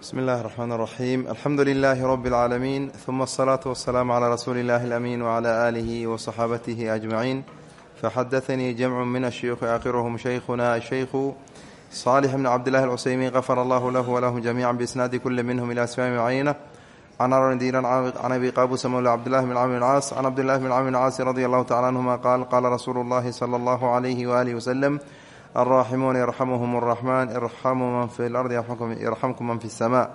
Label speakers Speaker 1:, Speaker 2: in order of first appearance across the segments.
Speaker 1: bsmi اllahi الرحmn الرaxيm alxamdu لlh rb العaalamiin ثuma الصlaaة والسlاam عlى rasuuli اllahi الأmin وعlى آlih وصxaabatih أجmaعin faxadaثnii jamc min الshuyuخi akhirhm shaykhuna الshaykhu صالح بn cabdالlahi الcuseymin غafar allah lah wlahum جamiعا bsnaadi kuli minhm ilى asfami macayna can ardiran can abi qabusa mawla cabdillahi bn cmr caas can cabdillahi bn cmr caasi radi allahu tacala anhuma qaal qaala rasuulu اllahi slى اllahu عlyh walih wslm alraaximuuna yarxamuhum اraxman irxamuu man fi lardi yarxamkum man fi اsama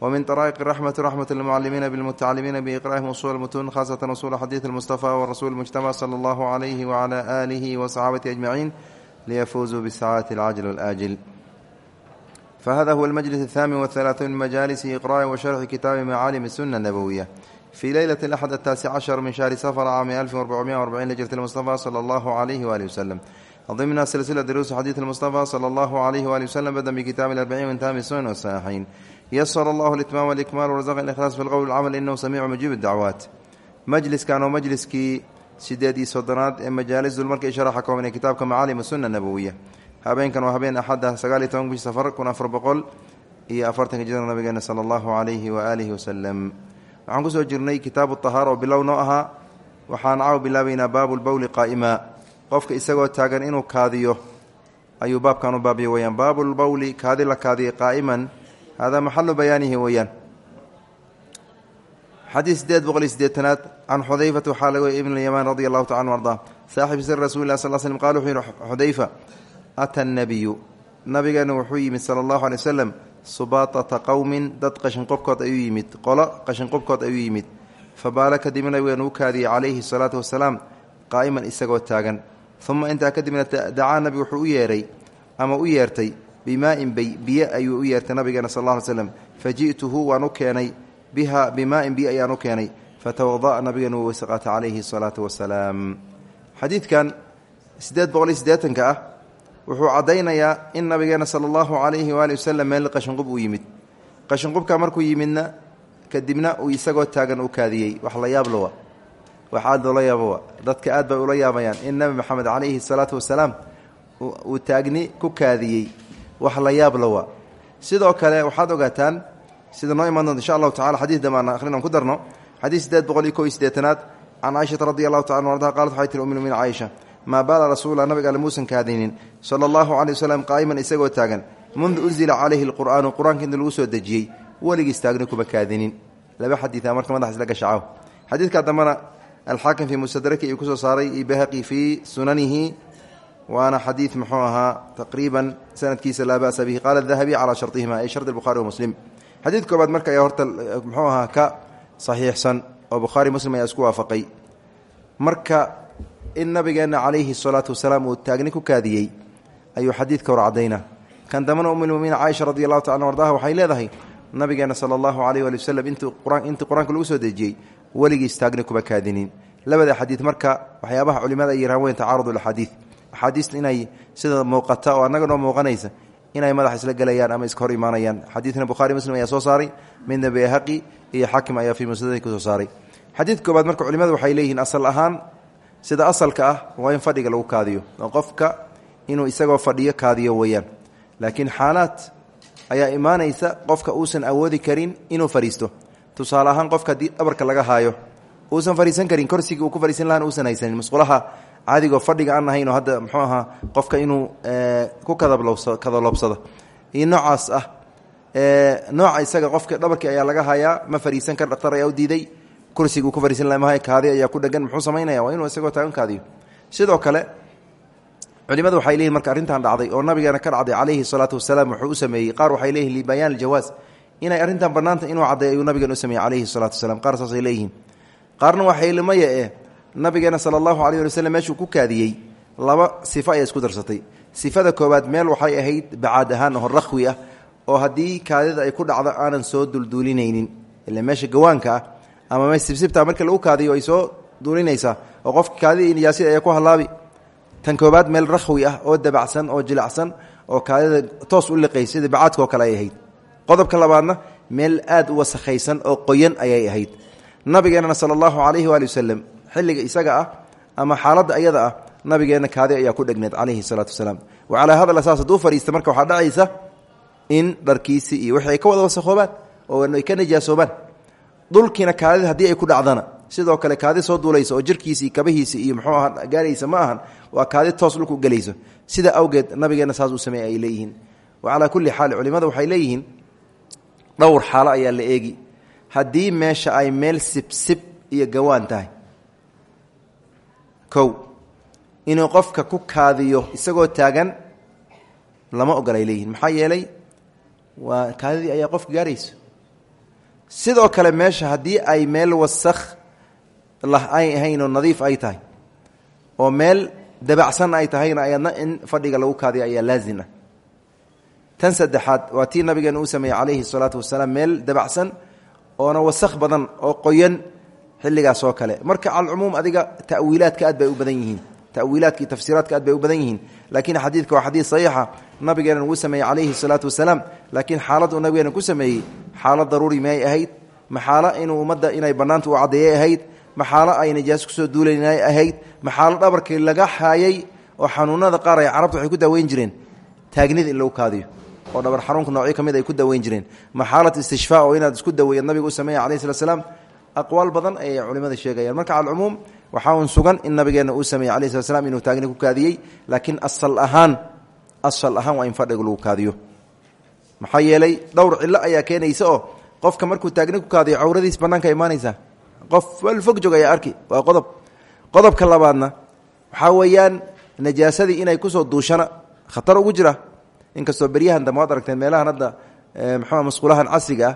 Speaker 1: wmin طraa'iq raxmati raxmat lmucalimiina bilmutacalimiina biiqra'ihim usul mutun khasatan usul xadiid اlmustafa wrasuul mujtamac slى اllahu عlyh wعlى alihi wصxaabatihi ajmaciin liyafuuzuu bisacaati اlcajl wاlaajil fahada huwa almajlis الthamin wاthalaثuun min majalisi iqra'i wa sharxi kitaabi macaalim الsuna الnabowiya fii leylati اlaxad ataasic cashar min shahri safr caami alfi arbacumiya arbacin hijrat اlmustafa slى اllahu عlyh walih waslem ضمن سلسلة دروس حديث المصطفى صلى الله عليه وآله وسلم بدأ بكتاب الأربعين وانتهى بالسنن والصحيحين يسر الله الإتمام والإكمال ورزق الإخلاص في القول والعمل إنه سميع مجيب الدعوات مجلس كانوا مجلس كي sideedii soddonaad ee majaalis dulmarka ishara xakooban ee kitaabka macaalim sunna nabowiya habeenkan waa habeen axadda sagaal iyo toban bishi safar kun afar boqol iyo afartanka jira nabigeena sala allahu calayhi waaalihi wasalam waxaan kusoo jirnay kitaabu tahaara oo bilow noo ahaa waxaan caaw bilaabaynaa baabu lbowli qaa'ima qofka isagoo taagan inuu kaadiyo ayuu baabkan u baabiya weyaan baabu lbowli kaadi la kaadiyay qaa'iman. Hada maxalu bayaanihi weeyaan. Xadiid sideed boqol iyo sideetanaad can xudayfata ibn lyamaan radi taala anu ardaa. Sir rasuli lah sal slm qala wuxuu yihi ata nabiyu nabigeena wuxuu yimid sala allahu alay wasalam subaatata qowmin dad qashinqobkood ayuu yimid qolo qashinqobkood ayuu yimid. Fabaala kadibna nabigeena u kaadiyey calayhi salaatu wasalaam qaa'iman isagoo taagan uma intaa kadibna dacaa nabigu wuxuu u yeeray ama u yeertay bimaa'in bay biyo ayuu u yeertay nabigeena sal alla ly slam fa ji'tuhu waan u keenay biha bimaa'in biyo ayaan u keenay fatawada'a nabigeena wuu weyse qaata calayhi salaatu wasalaam xadiidkan siddeed boqol iyo siddeetanka ah wuxuu caddaynayaa in nabigeena sala allahu calayhi waali wasalam meel qashinqub uu yimid qashinqubka markuu yimidna kadibna uu isagoo taagan u kaadiyey wax wax aad loola dadka aad bay ula yaabayaan in nebi maxamed calayhi salaatu wasalaam uu taagni ku kaadiyey wax la yaab lawa. Sidoo kale waxaad ogaataan sida noo imaan doonta insha allahu tacala xadiis damaan akhrin aan ku darno xadiis sideed boqol iyo ko iyo siddeetanaad can caaishata radi allahu taala ardaha qalat waxay tiri ummi mumin caaisha maa baala rasuullah nabiga alle muusan kaadinin sala allahu calay wasalam qaa'iman isagoo taagan. Mundu unzila calayhi alqur'aanu qur'aanka inta lagu soo dejiyey weligiis taagni kuma kaadinin. Laba xadiida marka madax isla gashaco xadiidkaa dambana alxaakim fii mustadraki uu ku soo saaray iyo bahaqi fii sunanihi waana xadiid muxuu ahaa taqriiban sanadkiisa laa ba'sa bihi qaala dahabi calaa sharطihima ay shardi bukhari wa muslim xadiid koobaad marka ayaa horta muxuu ahaa ka saxiixsan oo bukhaari muslim ayaa isku waafaqay marka in nabigeenna calayhi salaatu wasalaam uu taagni ku kaadiyey ayuu xadiidka hor caddaynaa kan dambana umulmuminiin caaisha radi allahu taala ardaha waxay leedahay nabigeena sala allahu alayh ali waslem intii qur'aanka lagu soo dejiyey weligiis taagni kuma kaadinin. Labada xadiid marka waxyaabaha culimada ay yiraan weyn tacaarud axaadiid axaadiista inay sida muuqata oo annaga noo muuqanaysa inay madax isla gelayaan ama iska hor imaanayaan. Xadiidna muslim ayaa soo saaray midna bayhaqi iyo xaakim ayaa fii musnadhi ku soo saaray. Xadiid koobaad marka culimadu waxay leeyihiin asal ahaan sida asalka ah waa in fadhiga lagu kaadiyo qofka inuu isagoo fadhiyo kaadiyo weeyaan. Laakiin xaalaad ayaa imaanaysa qofka uusan awoodi karin inuu fadhiisto tusaale ahaan qofka haddii dhabarka laga haayo uusan fadhiisan karin korsigii uu ku fadhiisan lahaan uusan haysanin. Musqulaha caadigoo fadhiga aan ahayn oo hadda muxuu ahaa qofka inuu ku kadaloobsado. Iyo noocaas ah nooca isaga qofka dhabarkii ayaa laga hayaa ma fadhiisan kar dhaktar ayaa u diiday kursigii uu ku fadhiisan laha mahay kaadi ayaa ku dhegan muxuu samaynaya waa inuu isagoo taagan kaadiyo. Sidoo kale culimadu waxay leeyihiin marka arrintan dhacday oo nabigeena ka dhacday calayhi salaatu wasalaam wuxuu u sameeyey qaar waxay leeyihiin libayaan aljawaas inay arrintan bannaanta inuu cadday ayuu nabigen u sameeyey calayhi salaatu wasalaam. Qaar saasay leeyihiin. Qaarna waxay limaya eh nabigeena sala allahu alayh ali ku kaadiyey laba sifo ayay isku darsatay. Sifada koowaad meel waxay ahayd bacaad oo rakhwi ah oo haddii kaadida ay ku dhacdo aanan soo dulduulinaynin ila meesha gawaanka ah ama me sibsibta marka lagu kaadiyo ay soo duulinaysaa oo qofka kaadida nijaasida ayaa ku halaabi tan koobaad meel rakhwi ah oo dabacsan oo jilacsan oo kaadida toos u liqay sida kale ay ahayd qodobka labaadna meel aad u wasakhaysan oo qoyan ayay ahayd. Nabigeenana sala allahu calayhi waali xilliga isaga ah ama xaaladda ayada ah nabigeenna kaadi ayaa ku dhegneed calayhi salaatu wasalaam. Wa calaa hada asaas hadduu fadhiista marka waxaa dhacaysa in dharkiisii iyo wixii ka wada wasakhoobaan oo ay ka najaasoobaan dhulkiina kaadida haddii ay ku dhacdana sidoo kale kaadi soo duulaysa oo jirkiisii kabahiisi iyo muxuu aha gaaraysa ma ahan waa kaadi toos dhulku gelayso. Sida awgeed nabigeena saas uu sameeyey ay wa calaa kulli xaal culimada waxay leeyihiin dhowr xaalo ayaa la eegi. Haddii meesha ay meel sibsib iyo gawaan tahay. Kow inuu qofka ku kaadiyo isagoo taagan lama ogolay leeyihiin maxaa yeelay waa kaadidii ayaa qofka gaarayso. Sidoo kale meesha haddii ay meel wasakh lah ay ahayn oo nadiif ay tahay oo meel dabacsan ay tahayna ayadna in fadhiga lagu kaadiyo ayaa laazim ah tan saddexaad waa tii nabigeena uu sameeyey calayhi salaatu wasalaam meel dabacsan oona wasakh badan oo qoyan xilligaas oo kale. Marka calcumuum adiga ta'wiilaadka aad bay u badan yihiin. Tawiilaadka iyo tafsiiraadka aad bay u badan yihiin. Laakiin xadiidka waa xadiid saxiixa. Nabigeena uu sameeyey calayhi salaatu wasalaam laakiin xaalad uu nabigeena ku sameeyey xaalad daruuri miyay ahayd maxaalo inuu ummadda inay bannaanta u caddeeyay ahayd maxaalo ay najaaso ku soo duulayn ay ahayd maxaalo dhabarkii laga haayay oo xanuunada qaar ay carabtu waxay ku daaweyn jireen. Taagnida in lagu kaadiyo oo dhabar xanuunka noocyo ka mid ay ku daweyn jireen. Maxaalat istishfaa oo inaad isku daweeya nabiga u sameeya alayh slat slam aqwaal badan ayay culimada sheegayaan marka calcumuum waxaa un sugan in nabigeena uu sameeyey alayh slat inuu taagni ku kaadiyey laakiin asal ahaan asal ahaan waa in fadhiga lagu kaadiyo. Maxaa yeelay dhowr cillo ayaa keenaysa oo qofka markuu taagni ku kaadiyo cawradiis bannaanka imaanaysa. Qof wal fog jog arki waa qodob. Qodobka labaadna waxaa weeyaan najaasadii inay ku soo duushana khatar ugu jira inkastoo beryahan dambe waad aragteen meelahan hadda mxua masquulahan casriga ah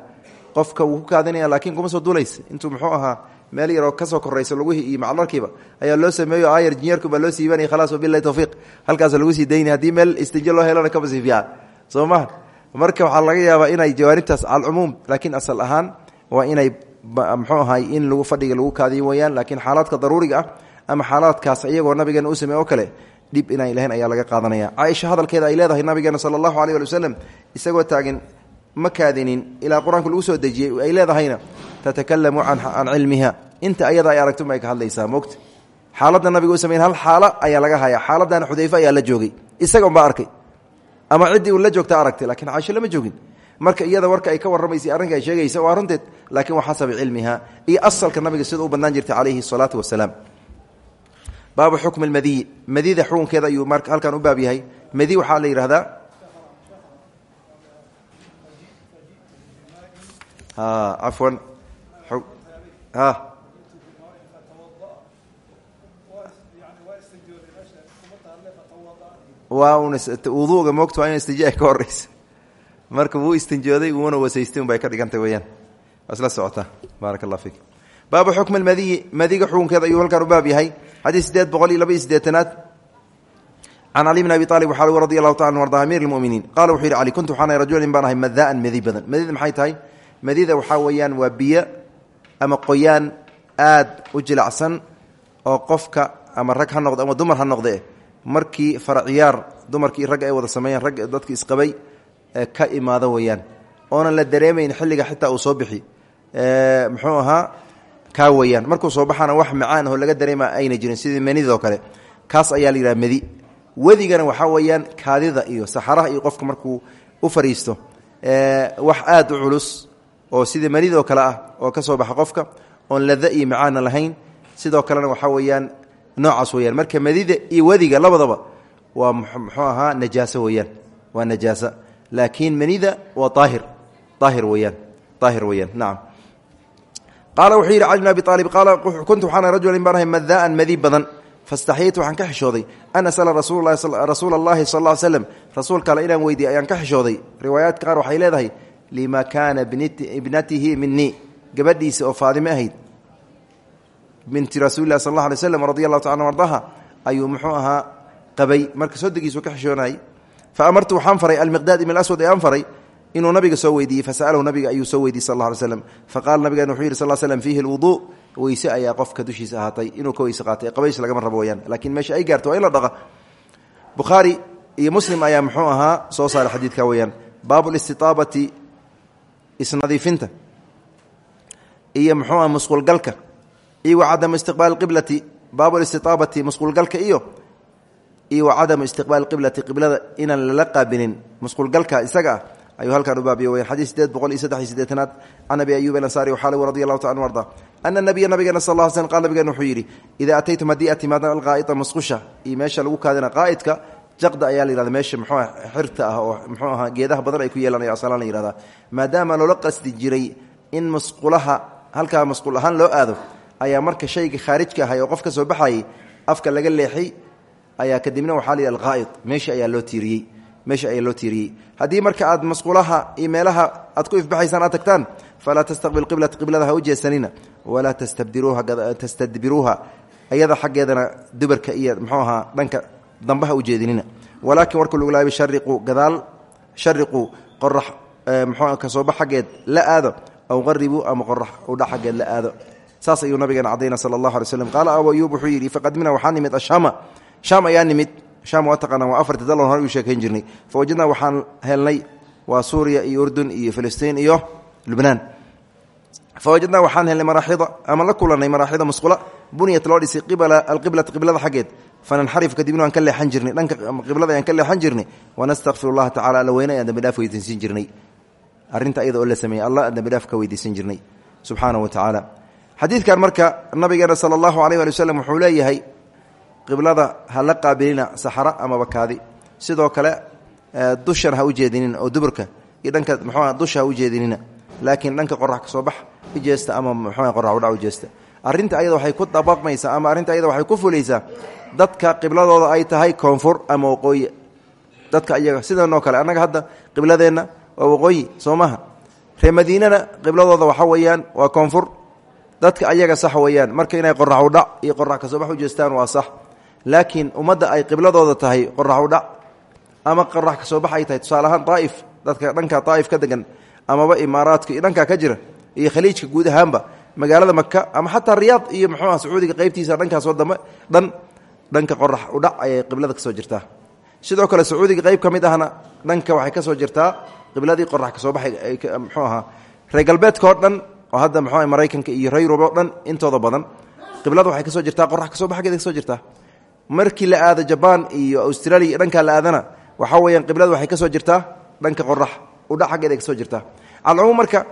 Speaker 1: qofka wuu ku kaadinaya laakiin kuma soo duulaysa intuu muxuu ahaa meel yaroo ka soo korayso lagihii iyo maclarkiiba ayaa loo sameeyo ayar jinyeerkuba loo siibanaya khalaas wabilahi tawfiiq. Halkaasa lagu sii daynaya haddii meel istijo loo helana kaba sii marka waxaa laga yaabaa inay jawaanibtaas calcumuum laakiin asal ahaan waa inay mxuu ahay in lagu fadhiga lagu kaadiyo weyaan laakiin xaalaadka daruuriga ah ama xaalaadkaas iyagoo nabigeena u samey oo kale dhib inay lahayn ayaa laga qaadanaya. Caaisha hadalkeeda ay leedahay nabigeena sala allahu aleyh ali waslem isagoo taagan ma kaadinin ilaa lagu soo dejiyey. Ay leedahayna tatakalamu can cilmiha. Inta ayada ay aragtuma ay ka hadlaysaa mogta xaaladda nabiga u sameyn hal xaalo ayaa laga haya xaaladana xudayfe ayaa la joogay. Isaga unbaa arkay. Ama ciddii uu la joogta aragtay lakiin caaisho lama joogin. Marka iyada warka ay ka warramaysay arrinka ay sheegaysa waa runteed laakiin waa xasabi cilmiha. Iyo asalka nabiga sida u bannaan jirtay calayhi salaatu wasalaam baabu xukm madiyi madida xukunkeeda ayuu halkan u baab yahay. Madi waxaa la yidhahdaa un wuduuga moogta waa in istijaa ka horeysa marka wuu istinjooday wuuna wasaystay un bay ka dhigantay weyaan isla socotaa baarak allah fiik. Baabu xukmi madiyi madiga xukunkeeda ayuu halkan u baab yahay xadiis sideed boqol iyo laba iyo sideetanaad. Can cali bn abi aalib waxaa radi allahu taala arda amiir lmuminiin qala wuxuu yihi cali kuntu waxaan rajulan baan ahay madaan madi badan. Madida maxay tahay? Madida waxaa weeyaan waa biyo ama qoyaan aad u jilacsan oo qofka ama rag ha noqde ama dumar ha noqde markii faraciyaar dumarkii ragga ay wada sameeyaan rag dadki kaa weyaan markuu soo baxaana wax macaan oo laga dareema ayna jirin sidii manidoo kale. Kaas ayaa la yidhaha madi wedigana waxaa weeyaan kaadida iyo saxaraha iyo qofka markuu u fariisto wax aad u culus oo sidii manidoo kale ah oo ka soo baxa qofka oon lada iyo macaana lahayn. Sidoo kalena waxaa weeyaan noocaas weyaan marka madida iyo wediga labadaba waa muxuu ahaa najaaso weyaan waa najaasa. Laakiin manida waa aahir aahir weyaan aahir weyaan nacam qaala wuxuu yidhi cali bn abi aalib qaala kuntu waxaana rajulan baan ahay madaan madi badan. Fastaxyaytu waxaan ka xishooday. An asala rasuula allahi sal ll slam rasuulka alle inaan weydiiy ayaan ka xishooday. Riwaayaadka qaar waxay leedahay lima kaana ibnatihi minii gabadhiisa oo faadime ahayd. Binti rasuuli lah sal alla alay slam radi allahu taala ardaha ayuu muxuu ahaa qabay. Marka sodegiisu ka xishoonayay. Fa amartu waxaan faray almiqdaad ibn aswad ee aan faray inuu nabiga soo weydiiyey fasalahu nabiga ayuu soo weydiiyey sal slam faqala nabigan wuxuu yidhi sal slm fiihi lwuduu weyse ayaa qofka dushiisa ahaatay inuu ka weyse qaatay. Qabays lagama rabo weyaan laakiin meesha ay gaarto waa la dhaqa. Bukhaari iyo muslim ayaa muxuu ahaa soo saaray xadiidka weyaan. Baabu listitaabati isnadiifinta. Iyo muxuu aha musqulgalka. Iyo wa cadamu istiqbaali qiblati baabu listitaabati musqulgalka iyo iyo wa cadamu istiqbaali qiblati qiblada inaan lala qaabilin musqulgalka isaga ah ayuu halkaan u baabiye weyan xadiis sideed boqol iyo saddex iyo sideetanaad can abi allahu taala anu arda. Ana nabiya nabigeena sal ll slm qal nabigeena wuxuu yidhi idaa ataytum haddii aad musqusha iyo meesha lagu qaa'idka jaqda ayaa la meesha muxuu xirta ah oo muxuu ahaa geedaha badan ay ku yeelanaya asalaan la maadaama loola qasdi jiray in musqulaha halkaa masquul loo aado ayaa marka shayga khaarijka ahay oo qof soo baxayay afka laga leexi ayaa kadibna waxaa la yidhi alqaa'id meesha ayaa loo tiiriyey meesha ayaa loo tiiriyey. Haddii marka aad masquulaha iyo meelaha aad ku ifbaxaysaan aad tagtaan falaa tastaqbil qiblata qiblada ha u jeesanina walaa tastadbiruuha iyada xaggeedana dubarka iyo muxuu ahaa dhanka dambe ha u jeedinina. Walaakin warka lagu laabay shariquu gadaal shariquu qorax muxuu ka soo bax xaggeed la aado aw qaribuu ama qorax udha xaggeed la aado. Saas ayuu nabigeena cadayna sala allahu alay slam qaala abu ayuub yidhi faqadimna waxaa nimid ashaama. Shaam ayaa nimid shaam waa taqaanaa waa afarti dalon hore uu sheekayn jirnay. Fa waxaan helnay waa suuriya iyo urdun iyo filistiin iyo lubnaan. Fa waxaan helnay maraaxida ama la kulannay maraaxida musqula buniyat loo dhisay qibala alqiblata qiblada xaggeed. Fananxarif kadibna waan ka leexan jirnay dhanka qiblada ayaan ka leexan jirnay. Wanastakfir allaha tacala alla weyne ayaan dambi dhaaf weydiisan jirnay. Arrinta iyada oo la sameeyey allah aan dambi dhaaf ka weydiisan jirnay. Subxaana wa tacaala. Xadiidkan marka nabigeena sala allahu alayh ali waslem wuxuu leeyahay qiblada ha la qaabilina saxra amaba kaadi sidoo kale dushan ha u jeedinina oo duburka iyo dhanka muxuua dusha ha u jeedinina. Laakiin dhanka qorax ka soo bax u jeesta ama muxua qorax udhac u jeesta. Arrinta ayada waxay ku dabaqmaysaa ama arrinta ayada waxay ku fulaysaa dadka qibladooda ay tahay koonfur ama waqooyi. Dadka iyaga sidanoo kale annaga hadda qibladeenna waa waqooyi soo ree madiinana qibladooda waxa weeyaan waa koonfur. Dadka ayaga sax weeyaan marka inay qorax udhac iyo qorax ka soo bax u jeestaan waa sax laakiin ummadda ay qibladooda tahay qorax udhac ama qorax ka soo bax ay tahay tusaale ahaan dadka dhanka daa'if ka degan amaba imaaraadka iyo ka jira iyo khaliijka guud ahaanba magaalada maka ama xataa riyaad iyo muxuuah sacuudiga qaybtiisa dhankaasoo dambe dhan dhanka qorax udhac ayay qiblada ka soo jirtaa. Sidoo kale sacuudiga qayb ka ahna dhanka waxay ka soo jirtaa qibladii qorax ka soo baxay mxuu ahaa reer dhan oo hadda mxuu maraykanka iyo reyrub oo dhan intooda badan qiblada waxay ka soo jirtaa qorax ka soo baxgeeda ka soo jirtaa markii la aado jabaan iyo australia dhankaa la aadana waxaa weyaan qiblada waxay ka soo jirtaa dhanka qorax udhac xaggeeda ka soo jirtaa. Calcumuum marka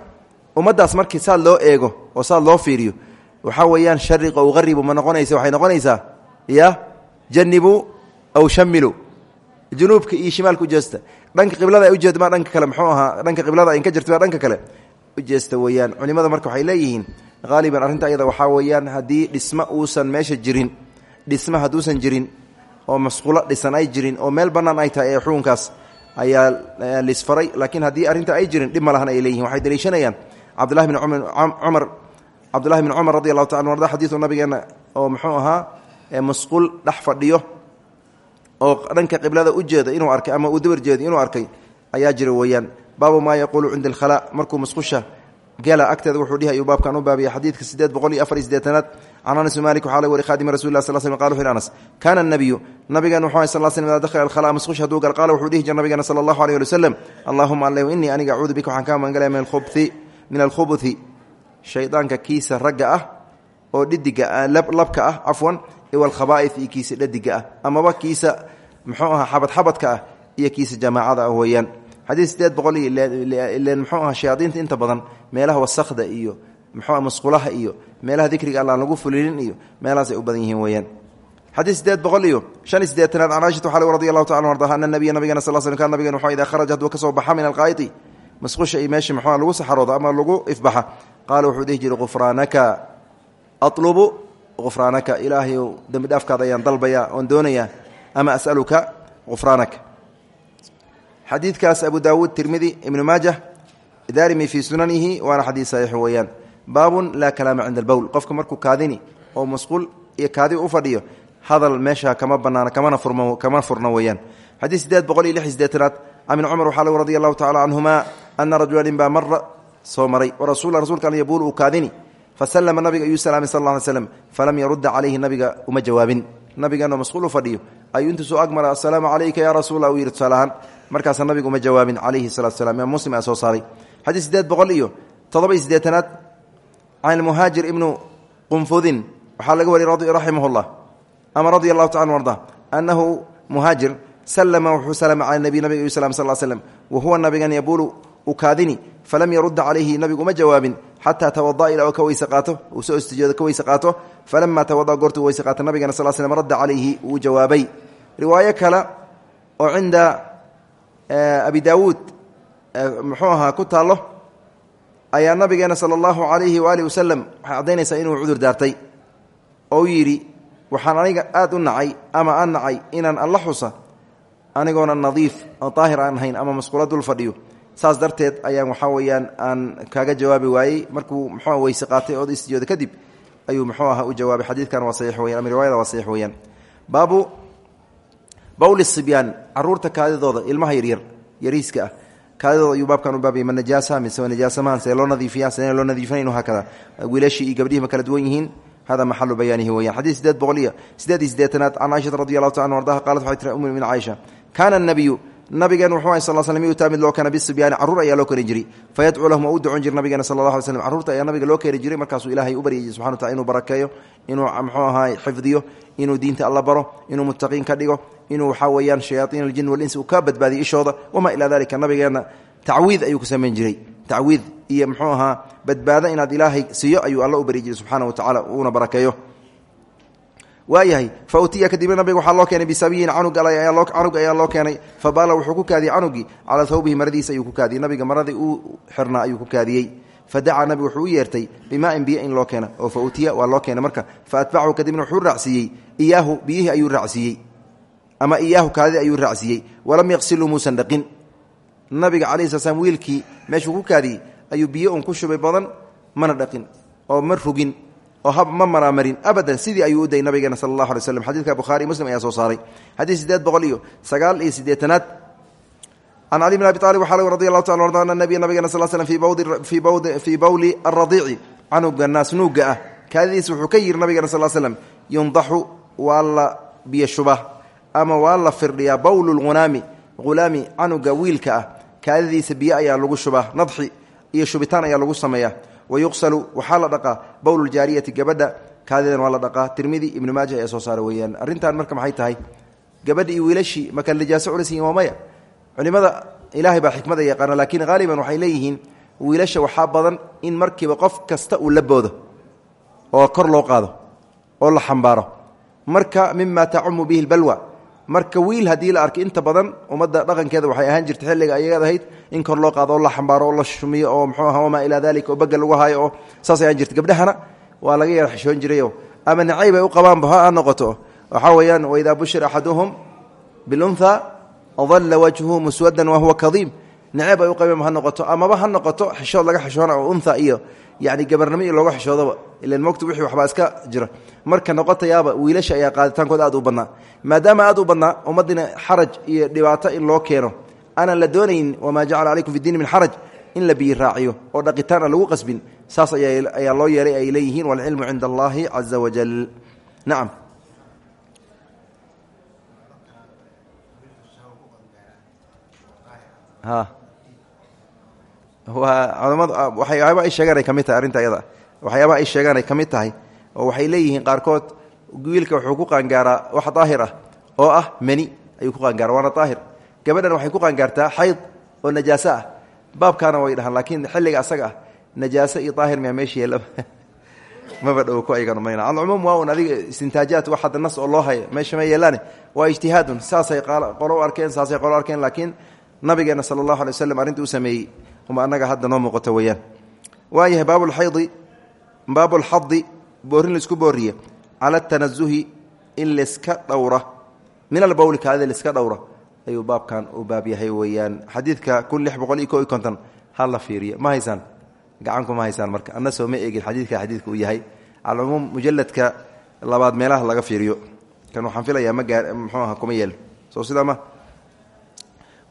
Speaker 1: ummaddaas markii saad loo eego oo saad loo fiiriyo waxaa weeyaan shariq ow haribu ma noqonaysa waxay noqonaysaa ya janibuu aw shamilu junuubka iyo shimaalka ujeesta dhanka qiblada ay ujeedmaa dhanka kale muxuu ahaa dhanka qiblada ay ka jirta dhanka kale ujeesta weeyaan culimada marka waxay leeyihiin haaliban arrinta ayada waxaa weeyaan haddii dhisma uusan meesha jirin dhisma hadduusan jirin oo masquulo dhisan ay jirin oo meel bannaan ay tahay ee xukunkaas ayaa lisfaray laakiin haddii arrinta ay jirin dhib ma lahan ay leeyihiin waxay daliishanayaan cabdullahi bn cumar cabdullahi bn cumar radi taala arda xadiidu nabigeena oo muxuu ahaa masquul dhex fadhiyo oo dhanka qiblada u jeeda inuu arkay ama uu dabar jeeda inuu arkay ayaa jira weeyaan. Baabu maa yaquulu cinda alkhalaa markuu musqusha gela agteeda wuxuu dhihi ayuu baabkan u baabiya xadiidka sideed boqol iyo afar iyo sideetanaad can anas malik waxaa la wari khadimi rasul lah sal sl qal wuxu anas kaana nabiyu nabigeena wuxuu sal sl idaa dakhala alkhalaa musqusha hadduu gal qaala wuxuu dhihi jira nabigeena sala allahu aleyh ali waslem allahuma aleh innii aniga acuudu bika waxaan kaa magangalaya min alkhubuthi shaydaanka kiisa ragga ah oo dhidiga labka ah cafwan iwalkhaba'if iyo kiisa dhadiga ah amaba kiisa muxuu ahaa xabadxabadka ah iyo kiisa jamaacada ah weeyaan xadiid sideed boqol ilen muxuu aha shayaadiinta inta badan meelaha wasakda iyo muxuu musqulaha iyo meelaha dikriga alla aan lagu fulinin iyo meelahaasay u badan yihiin weeyaan. Xadiid sideed boqol iyo shan iyo sideetanaad can aishata xali radi allahu taala ardaha ana nabiya nabigana sal sl kan nabigen wuxuu idaa kharaja hadduu ka soo baxa min alqaa'idi masqusha iyo meesha muxuu lagu saxarooda ama lagu ifbaxa qaala wuxuu dhihi jiray qufraanaka atlubu qufraanaka ilaahayow dembi dhaafkaada ayaan dalbayaa oon doonayaa ama asaluka qufraanaka xadiidkaas abu daawuud tirmidi ibnu maajah daarimi fii sunanihi waana xadiid saxiix weeyaan baabun laa kalaama cinda albowl qofka markuu kaadini oo masquul iyo kaadi u fadhiyo hadal meesha kama banaana kamana furno weeyaan. Xadiid sideed boqol iyo lix sideetanaad can ibni cumar waxaa lagu radi allahu tacala canhuma ana rajula nin baa mara soo maray warasuula rasuulka an yabuul uu kaadini faslama nabiga ayuu salaamay sal lla ly slam falam yarudda calayhi nabiga uma jawaabin. Nabiganoo masquul u fadhiyo ayuu intuu soo agmara assalaamu calayka ya rasuula uu yidhi tusaalahaan markaasa nabiga uma jawaabin calayhi salatu salam imaam muslim aa soo can muhaajir ibnu qunfudin waxaa laga wariyay raximah llah ama radia allahu taala arda annahu muhaajir salama wuxuu salama cala nabiy nabiga ayuu salam sal slm wa huwa nabigan yabuulu ukaadini falam yarudda calayhi nabigu uma jawaabin xataa tawada ilaa ka weyse qaato uu soo istijoodo ka weyse qaato falamaa tawada goortuu weyse qaato nabigana sal slm radda calayhi wuu jawaabay riwaayo kale oo cinda abi daawuud muxuu ahaa ku taallo ayaa nabigeena sala allahu calayhi waaalih wasalam waxay caddaynaysaa inuu cudur daartay oo yidhi waxaan aniga aada u nacay ama aan nacay inaan alla xusa anigoona nadiif oo daahir aan ahayn ama masquula dul fadhiyo. Saas darteed ayaan waxaa weeyaan aan kaaga jawaabi waayey. Markuu muxuu weyse qaatay ood istijooda kadib ayuu muxuu aha u jawaabay. Xadiidkan waa saxiix weyan ama riwaayada waa saxiix weeyaan. Baabu bawli sibyaan carruurta kaadidooda ilmaha yaryar yariiska ah kaadidooda ayuu baabkan u baabiyay ma najaasa mise najaasa mahan see loo nadiifiya sidee loo nadiifinayno haakada wiilashii iyo gabdhihi ma kala duwan yihiin. Hada maxalu bayaanihi weyan xadiid sideed boqol iyo sideed iyo sideetanaad can caaishata radi allahu taala an ardaha qalat waxay tiri nabiyu nabigeen wuxuu sal slm yutaa mid loo keena bisibyaani ayaa loo keeni jiray fayadcuu lahum waa u ducon jira nabigeena sala allah alay slm carruurta ayaa nabiga loo keeni jiray markaasuu ilaahay u baryayay subxana wa inuu barakeeyo inuu muxuu ahaay xifdiyo inuu diinta alla baro inuu muttaqiin ka dhigo inuu waxaa weeyaan shayaaiin aljin walinsi uu ka badbaadiyo ishooda wamaa ilaa dalika nabigeenna tacwiid ayuu ku samayn jiray. Tacwiid iyo muxuu ahaa badbaado inaad ilaahay siiyo ayuu alla u baryi jiray subxaana uuna barakeeyo waayahay fa utiya kadibna nabiga waxaa loo keenay bisabiyin canug ayaa loo keenay. Fa baala wuxuu ku kaadiyey canugii calaa thawbihi maradiisa ayuu ku kaadiyey. Nabiga maradii uu xirnaa ayuu ku kaadiyey. Fa dacaa nabigu wuxuu u yeertay bimaain biyo in loo keena oo fa utiya waa loo keenay marka. Fa atbacahu kadibna wuxuu raacsiiyey. Iyaahu biyihii ayuu raacsiiyey. Ama iyaahu kaadidii ayuu raacsiiyey. Walam yaqsilu muusan dhaqin. Nabiga calayi sla slam wiilkii meeshuu ku kaadiyey ayuu biyo un ku shubay badan mana dhaqin oo ma rugin oo hab ma maraamarin abadan sidii ayuu u dayay nabigeena sala allah alay slam xadidka bukhaari muslim ayaa soo saaray. Xadiid sideed boqol sagaal iyo siddeetanaad. Can cali bn abi aalib waxaa radi allahu taala arda ana nabiya nabigeena sal slm fii bawli alradiici canuga naasnuuga ah. Kaadidiis wuxuu ka yiri nabigeena sal slm yundaxu waa la biyo shubah ama waa la firdhiyaa bawlu lhunaami hulaami canuga wiilka ah. Kaadidiisa biyo ayaa lagu shubaa nadxi iyo shubitaan ayaa lagu sameeyaa wayuqsalu waxaa la dhaqaa bowluljaariyati gabadha kaadidan waa la dhaqaa tirmidi ibnu maaja ayaa soo saara weeyaan arrintan marka maxay tahay gabadha iyo wiilashii ma kala najaaso culisyihin waa maya culimada ilaahay baa xikmada yaqaana laakiin haaliban waxay leeyihiin wiilasha waxaa badan in markiiba qof kasta uu la boodo oo kor loo qaado oo la xambaaro marka mima tacumu bihi lbalwa marka wiil haddii la arkay inta badan ummadda dhaqankeeda waxay ahaan jirtay xilliga ayagad ahayd in kor loo qaado oo la xambaaro oo la shumiyo oo mxuu aha wamaa ilaa dalika oo bagga lagu haayo oo saas ahaan jirtay. Gabdhahana waa laga yara xishoon jirayoo ama nacayb ay u qabaanba ha noqoto. Waxaa weeyaan waidaa bushira axaduhum bilunha dalla wajhuhu muswadan wahuwa kadiim naceeb ay u qabeen ha noqoto amaba ha noqoto xishood laga xishoona oo unha iyo yani gabarnimo iyo looga xishoodaba. Ilan mogta wixii waxbaa iska jira. Marka noqotayaaba wiilasha ayaa qaaditaankooda aad u badnaa maadaama aad u badnaa ummaddiina xaraj iyo dhibaato in loo keeno. Aanan la doonayn wamaa jacala calaykum fi diini min xaraj? In la biyi raaciyo oo dhaqitaan aan lagu qasbin. Saas ayaa loo yeelay ay leeyihiin waalcilmu cinda allahi caza wajal nacam waa daahir ah ah ah. Nabigeena sala allahu alay waslam u sameeyey uma annaga hadda noo muuqato weeyaan. Waayahay baabulxaydi baabulxadi boorin la isku booriye cala atanazuhi in layska dhowra min albowli kaadida laiska dhowra ayuu baabkan u baab yahay weeyaan. Xadiidka kun lix boqol iyo ko iyo konton ha la fiiriyo. Ma haysaan? Gacanku ma haysaan marka. Anna soo ma eegin xadiidka xadiidka uu yahay. Alcumuum mujaladka labaad meelaha laga fiiriyo. Kan waxaan filayaa ma gaa muxuu kuma yeelo soo sidaa ma.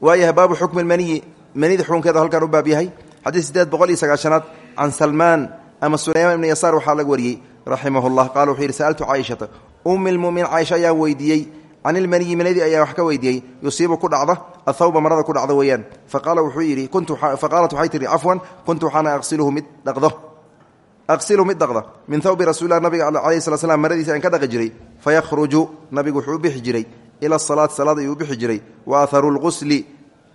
Speaker 1: Waayahay baabu xukmi lmaniyi manida xukunkeeda halkaan u baab yahay. Xadiid sideed boqol iyo sagaashanaad can salmaan ama sulaymaan ibni yasaar waxaa laga wariyey raximah llah qaala wuxuu yidhi sa'altu caaishata ummi lmuminiin caaisha ayaan weydiiyey can ilmaniyi manidii ayaa wax ka weydiiyey yusiibu ku dhacda athawba marada ku dhacda weeyaan. Faqaala wuxuu yidhi faqaalat waxay tihi cafwan kuntu waxaana aqsiluhu mid dhaqdo. Aqsilu mid dhaqda min thawbi rasuulilah nabiga calayhi sala slam maradiisa aan ka dhaqi jiray fayakhruju nabigu wuxuu u jiray ila bixi jiray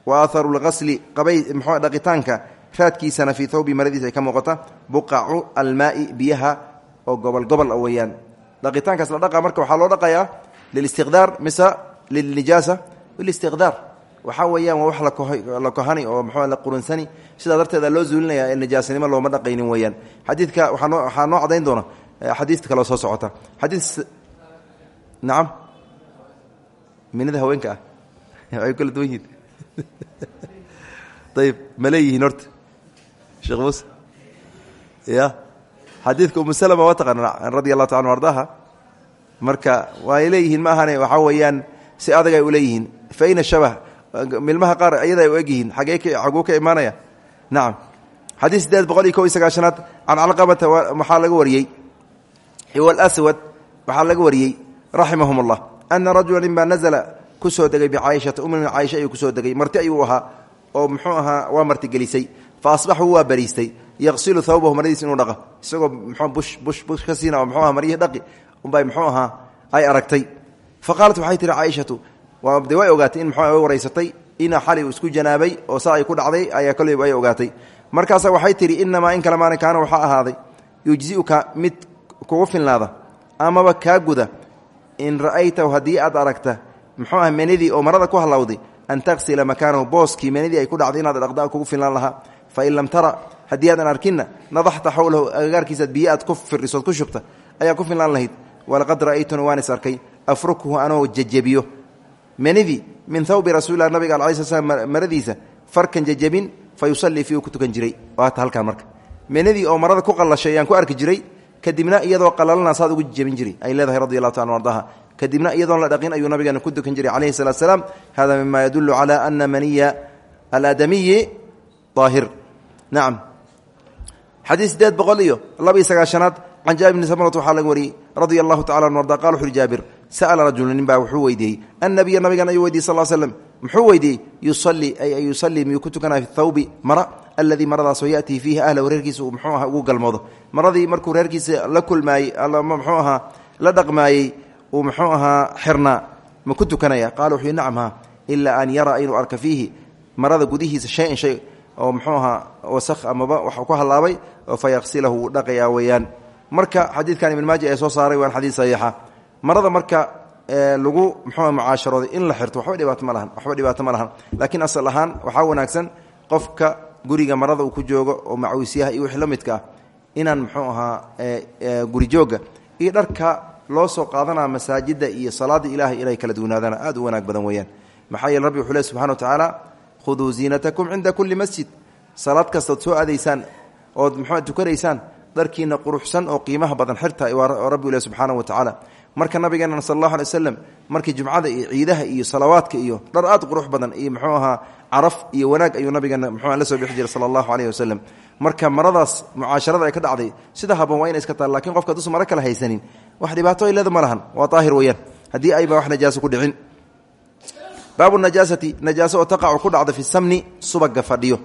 Speaker 1: wa aharu mxu dhaqitaanka raadkiisana fii thawbi maradiisa ay ka muuqata buqacu almaai biyaha oo gobol gobol weeyaan. Dhaqitaankaas la dhaqa marka waxaa loo dhaqayaa lilistiqdaar mise lilnijaasa listiqdaar waxaa weeyaan waa wax la kohani oo mxu la qurunsani sidaa darteeda loo zuulinaya nijaasanimo looma dhaqaynin weeyaan. Xadiidka waxaa noo cadayn doona xadiista kaloo soo socota. Xadii nacam minida haweenka ah. Ay kala duwan yihiin ayib ma leeyihiin horta sheekh muuse ya xadiidka umu salama waa taqaana radi allahu taala ardaha marka waay leeyihiin ma ahane waxaa weeyaan si adag ay u leeyihiin fa ina shabah milmaha qaar iyada ay u egyihiin agee xaguu ka imaanaya nacam xadiis sideed boqol iyo kob iyo sagaashanaad can calqamata waxaa laga wariyey wlswad waxaa laga wariyey raximahum اllah ana rajula nin baa nazla ku soo degay bicaaishata ummin caaisha ayuu ku soo degay. Marti ayuu ahaa oo muxuu ahaa waa martigelisay fa asbaxuu waa bariistay. Yaqsilu hawbahu maradiis inuu dhaqa. Isagoo mxuu bush bush bush ka oo mxuu aha maryihii dhaqi. Unbay muxuu ahaa ay aragtay. Fa qaalat waxay tihi caaishatu de way ogaatay in mxuu waraysatay. Ina xali isku janaabay oo saa ku dhacday ayaa koleyba ay ogaatay. Markaasa waxay tihi inamaa in kalemaana kaana waxaa ahaaday yujziuka mid kugu filnaada amaba kaa guda. In ra'aytahu haddii aad aragta muxuu ah oo marada ku halowday an taksila makaanahu. Booskii menidii ay ku dhacday inaad dhaqda kugu filnaan lahaa. Fain lam tara haddii aadan arkinna nadaxta xowlahu agagaarkiisaad biyo ku firisood ku shubta ayaa ku filnaan lahayd. Walaqad ra'aytuna waan is arkay afrukhu anoo jejebiyo. Menidii min thawbi rasuulilah nabiga ala sl maradiisa farkan jejebin fa yusallii fii uu jiray. Waata halkaan marka. Menidii oo marada ku qallashay ayaan ku arki jiray kadibna iyadoo qalalana saad ugu jebin jiray. Ay leedahay radi taala ardaha kadibna iyadoon la dhaqin ayuu nabigeena ku dukan jiray calayhi salatu salaam. Hada mima yadulu cala ana maniya aladamiyi aahir nacam xadiis sideed boqol iyo laba iyo sagaashanaad can jaabir bni samrat waxaa laga wariyey radia allahu tacala anu arda qala wuxu uhi jaabir sa'ala rajulu nin baa wuxuu weydiiyey. Annabiya nabigan ayuu weydiiyey sal slm muxuu weydiiyey? Yusalii ay yusalii miyuu ku tukanaya fi thawbi mara aladii maradaasoo yatii fiihi ahlahu reerkiisa uu mxuu aha ugu galmoodo. Maradii markuu reerkiisa la kulmaayey mxuu ahaa la dhaqmaayey uu muxuu ahaa xirnaa ma ku tukanaya. Qaala wuxuu nacam ha ilaa an yara inuu arka fiihi. Marada gudihiisa shayan shay oo muxuu ahaa wasakh amaba wax ku marka xadiidkan ibn maaja ee soo saaray waan xadiid saxiixa. Marada marka lagu muxuu mucaasharooday in la xirto waxba dhibaato ma lahan waxba dhibaato ma lahan. Laakiin asal ahaan waxaa wanaagsan qofka guriga marada uu ku joogo oo macawisyaha iyo wixii la midka ah inaan muxuu ahaa guri joogga. Iyo dharka loo soo qaadanaa masaajida iyo salaada ilaahay inay kala duwanaadaan aad u wanaag badan weeyaan. Maxaa yeele rabbi wuxuu le subxana wa tacaala khuduu ziinatakum cinda kulli masjid. Salaad kastood soo aadaysaan ood muxuu tukanaysaan dharkiina quruxsan oo qiimaha badan xirta oo rabbi le subxaana wa tacaala marka nabigeena sal allahu alay waslem markii jumcada iyo ciidaha iyo salawaadka iyo dhar aad qurux badan iyo muxuu ahaa caraf iyo wanaag ayuu nabigeena muxuu la soo bixi jiray sala allahu aleyh waslem marka maradaas mucaasharada ay ka dhacday sida haboon waa ina iska taal laakiin qofka haduusan maro kale haysanin wax dhibaato ay leeda ma lahan waa daahir weeyaan. Haddii ayba wax najaaso ku dhicin. Baabu najaasati najaaso oo taqacu ku dhacda fi samni subaga fadhiyo.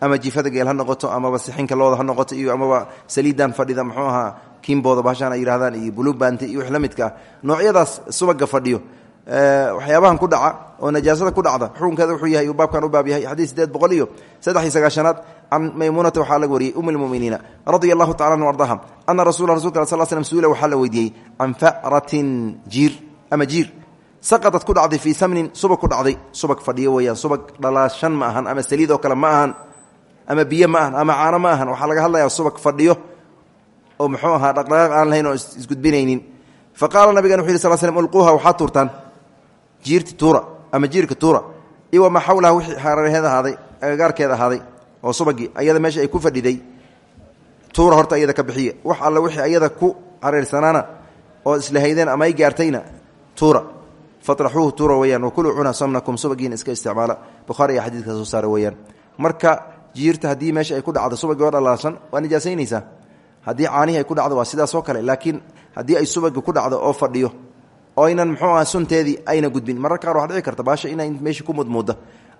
Speaker 1: Ama jifada geel ha noqoto amaba sixinka looda ha noqoto iyo amaba saliidan fadhida muxuu ahaa kiimbooda bahashaan ay yihahdaan iyo buluubante iyo wix la ah. Noocyadaas subaga fadhiyo waxyaabahan ku dhaca oo najaasada ku dhacda xukunkeeda wuxuu yahay uu baabkan u baab yahay. Xadiis sideed boqol iyo saddex iyo sagaashanaad can maymuunata waxaa laga wariyey um lmuminiina radia allahu tacala anu ardaha. Ana rasula rasulka al sl la weydiiyey can facratin jiir ama jiir saqadad ku dhacday fii samnin subag ku dhacday subag fadhiyo weeyaan subag dhalaashan ma ahan ama saliid oo kale ma ahan ama biyo ma ahan ama caano ma ahan. Waxaa laga hadlayaa subag fadhiyo oo muxuu ahaa dhaqdhaqaaq aan lahayn oo isgudbinaynin fa qaala nabigan wuxu yih sal slm ulquuha waxaa tuurtaan jiirti tuura ama jiirka tuura iyo wamaa xawlaha wixii hareerheed ahaaday agagaarkeeda ahaaday oo subagii ayada meesha ay ku fadhiday tuura horta ayada ka bixiya wax alla wixii ayada ku hareersanaana oo islahaydeen ama ay gaartayna tuura. Fatraxuuhu tuura weyaan wakuluu cuna samnakum subagiina iska isticmaala. Bukhaari ayaa xadiidka soo saara weyaan marka jiirta haddii meesha ay ku dhacdo subagii oo dhalaalsan waa nijaasaynaysaa haddii caanihii ku dhacdo waa sidaas oo kale. Laakiin haddii ay subagi ku dhacdo oo fadhiyo oo aynan muxuu aha sunteedii ayna gudbin. Marar qaar waxaa dhici karta baasha inay meeshii ku mudmuudda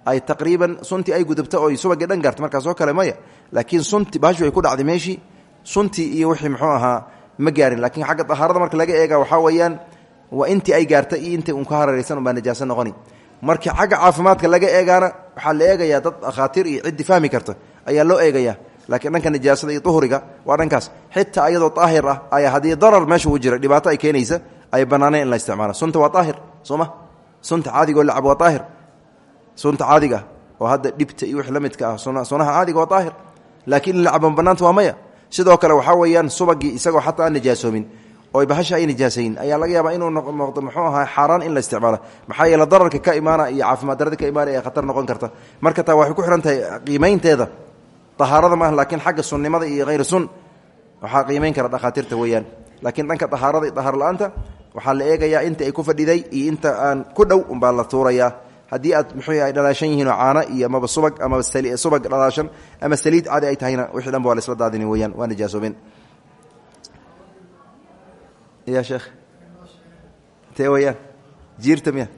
Speaker 1: ay taqriiban suntii ay gudubto oo subagii dhan gaarta markaas oo kale maya laakiin sunti baashu ay ku dhacday meeshii suntii iyo wixii muxuu ahaa ma gaarin. Laakiin xagga dahaarada marka laga eega waxaa weeyaan waa intii ay gaarta iyo inta un ka hareeraysan unbaa najaaso noqoni. Markii xagga caafimaadka laga eegaana waxaa la eegayaa dad akhaatiir iyo ciddi fahmi karta. Ayaa loo eegayaa. Laakiin dhanka nijaasada iyo uhriga waa dhankaas. Xitaa iyadoo daahir ah ayaa haddii darar meesha uu jira dhibaato ay keenaysa ay banaaneen in la isticmaalo. Sunta waa daahir soo ma? Sunta caadigoo lacab waa daahir sunta caadiga oo hadda dhibta iyo wix la midka ah sunaha caadiga waa daahir laakiin in lacaba waa maya. Sidoo kale waxaa weeyaan subagii isagoo xataa aan oo bahasha ay nijaasayin ayaa laga yaabaa inuu noqdo muxuu ahaa xaaraan in la isticmaalo. Maxaa yeele dararka ka imaana iyo caafimaad darada ka imaana ee khatar noqon karta. Marka taa waxay ku xihan tahay qiimaynteeda ahaarada laakiin xagga sunnimada iyo hayr sun waxaa qiimayn kara dhakhaatiirta weeyaan. Laakiin dhanka dahaarada iyo dahaar la'aanta waxaa la eegayaa inta ay ku fadhiday iyo inta aan ku dhow umbaa la tuurayaa haddii aad muxuu ay dhalaashan yihiinoo caano iyo amaba subag amaba subag dhalaashan ama saliid cadi ay tahayna wixii dhan ba waa la isla daadini weyaan waa nijaasoobeen ya sheekh? Intee weyaan jiirta miya?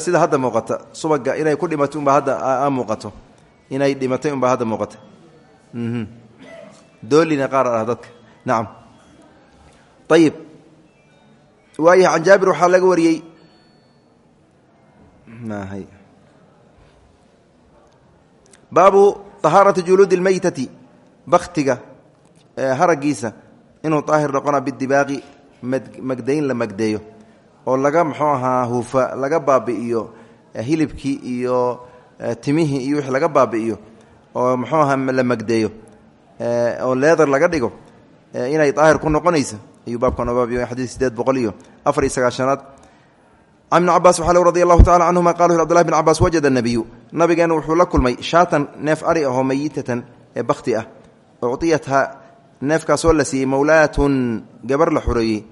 Speaker 1: Sida hadda muuqata. Subaga inay ku dhimato unbaa hadda a muuqato. Inay dhimatay unbaa hadda muuqata. Doolina qaar ah dadka. Nacam ayib waayahay can jaabir waxaa laga wariyey. Baabu طahaarati juluudi اlmeytati baktiga haragiisa inuu daahir noqona bidibaaqi magdayn la magdeeyo oo laga muxuu ahaa huufa laga baabi'iyo hilibkii iyo timihii iyo wixii laga baabi'iyo oo muxuu ahaa la magdeeyo oo leedar laga dhigo inay daahir ku noqonaysa ayuu baabkan oo baabiyo xadiid sideed boqol iyo afar iyo sagaashanaad can ibn cabaas waxaa le radi allahu tacala canhuma qala cbdullahi bn cabaas wajada nabigeena wuxuu la kulmay shaatan neef ari ahoo meyitatan ee bakhti ah. Uciyatha neefkaasoo la siiyey mawlaatun gabar la xureeyey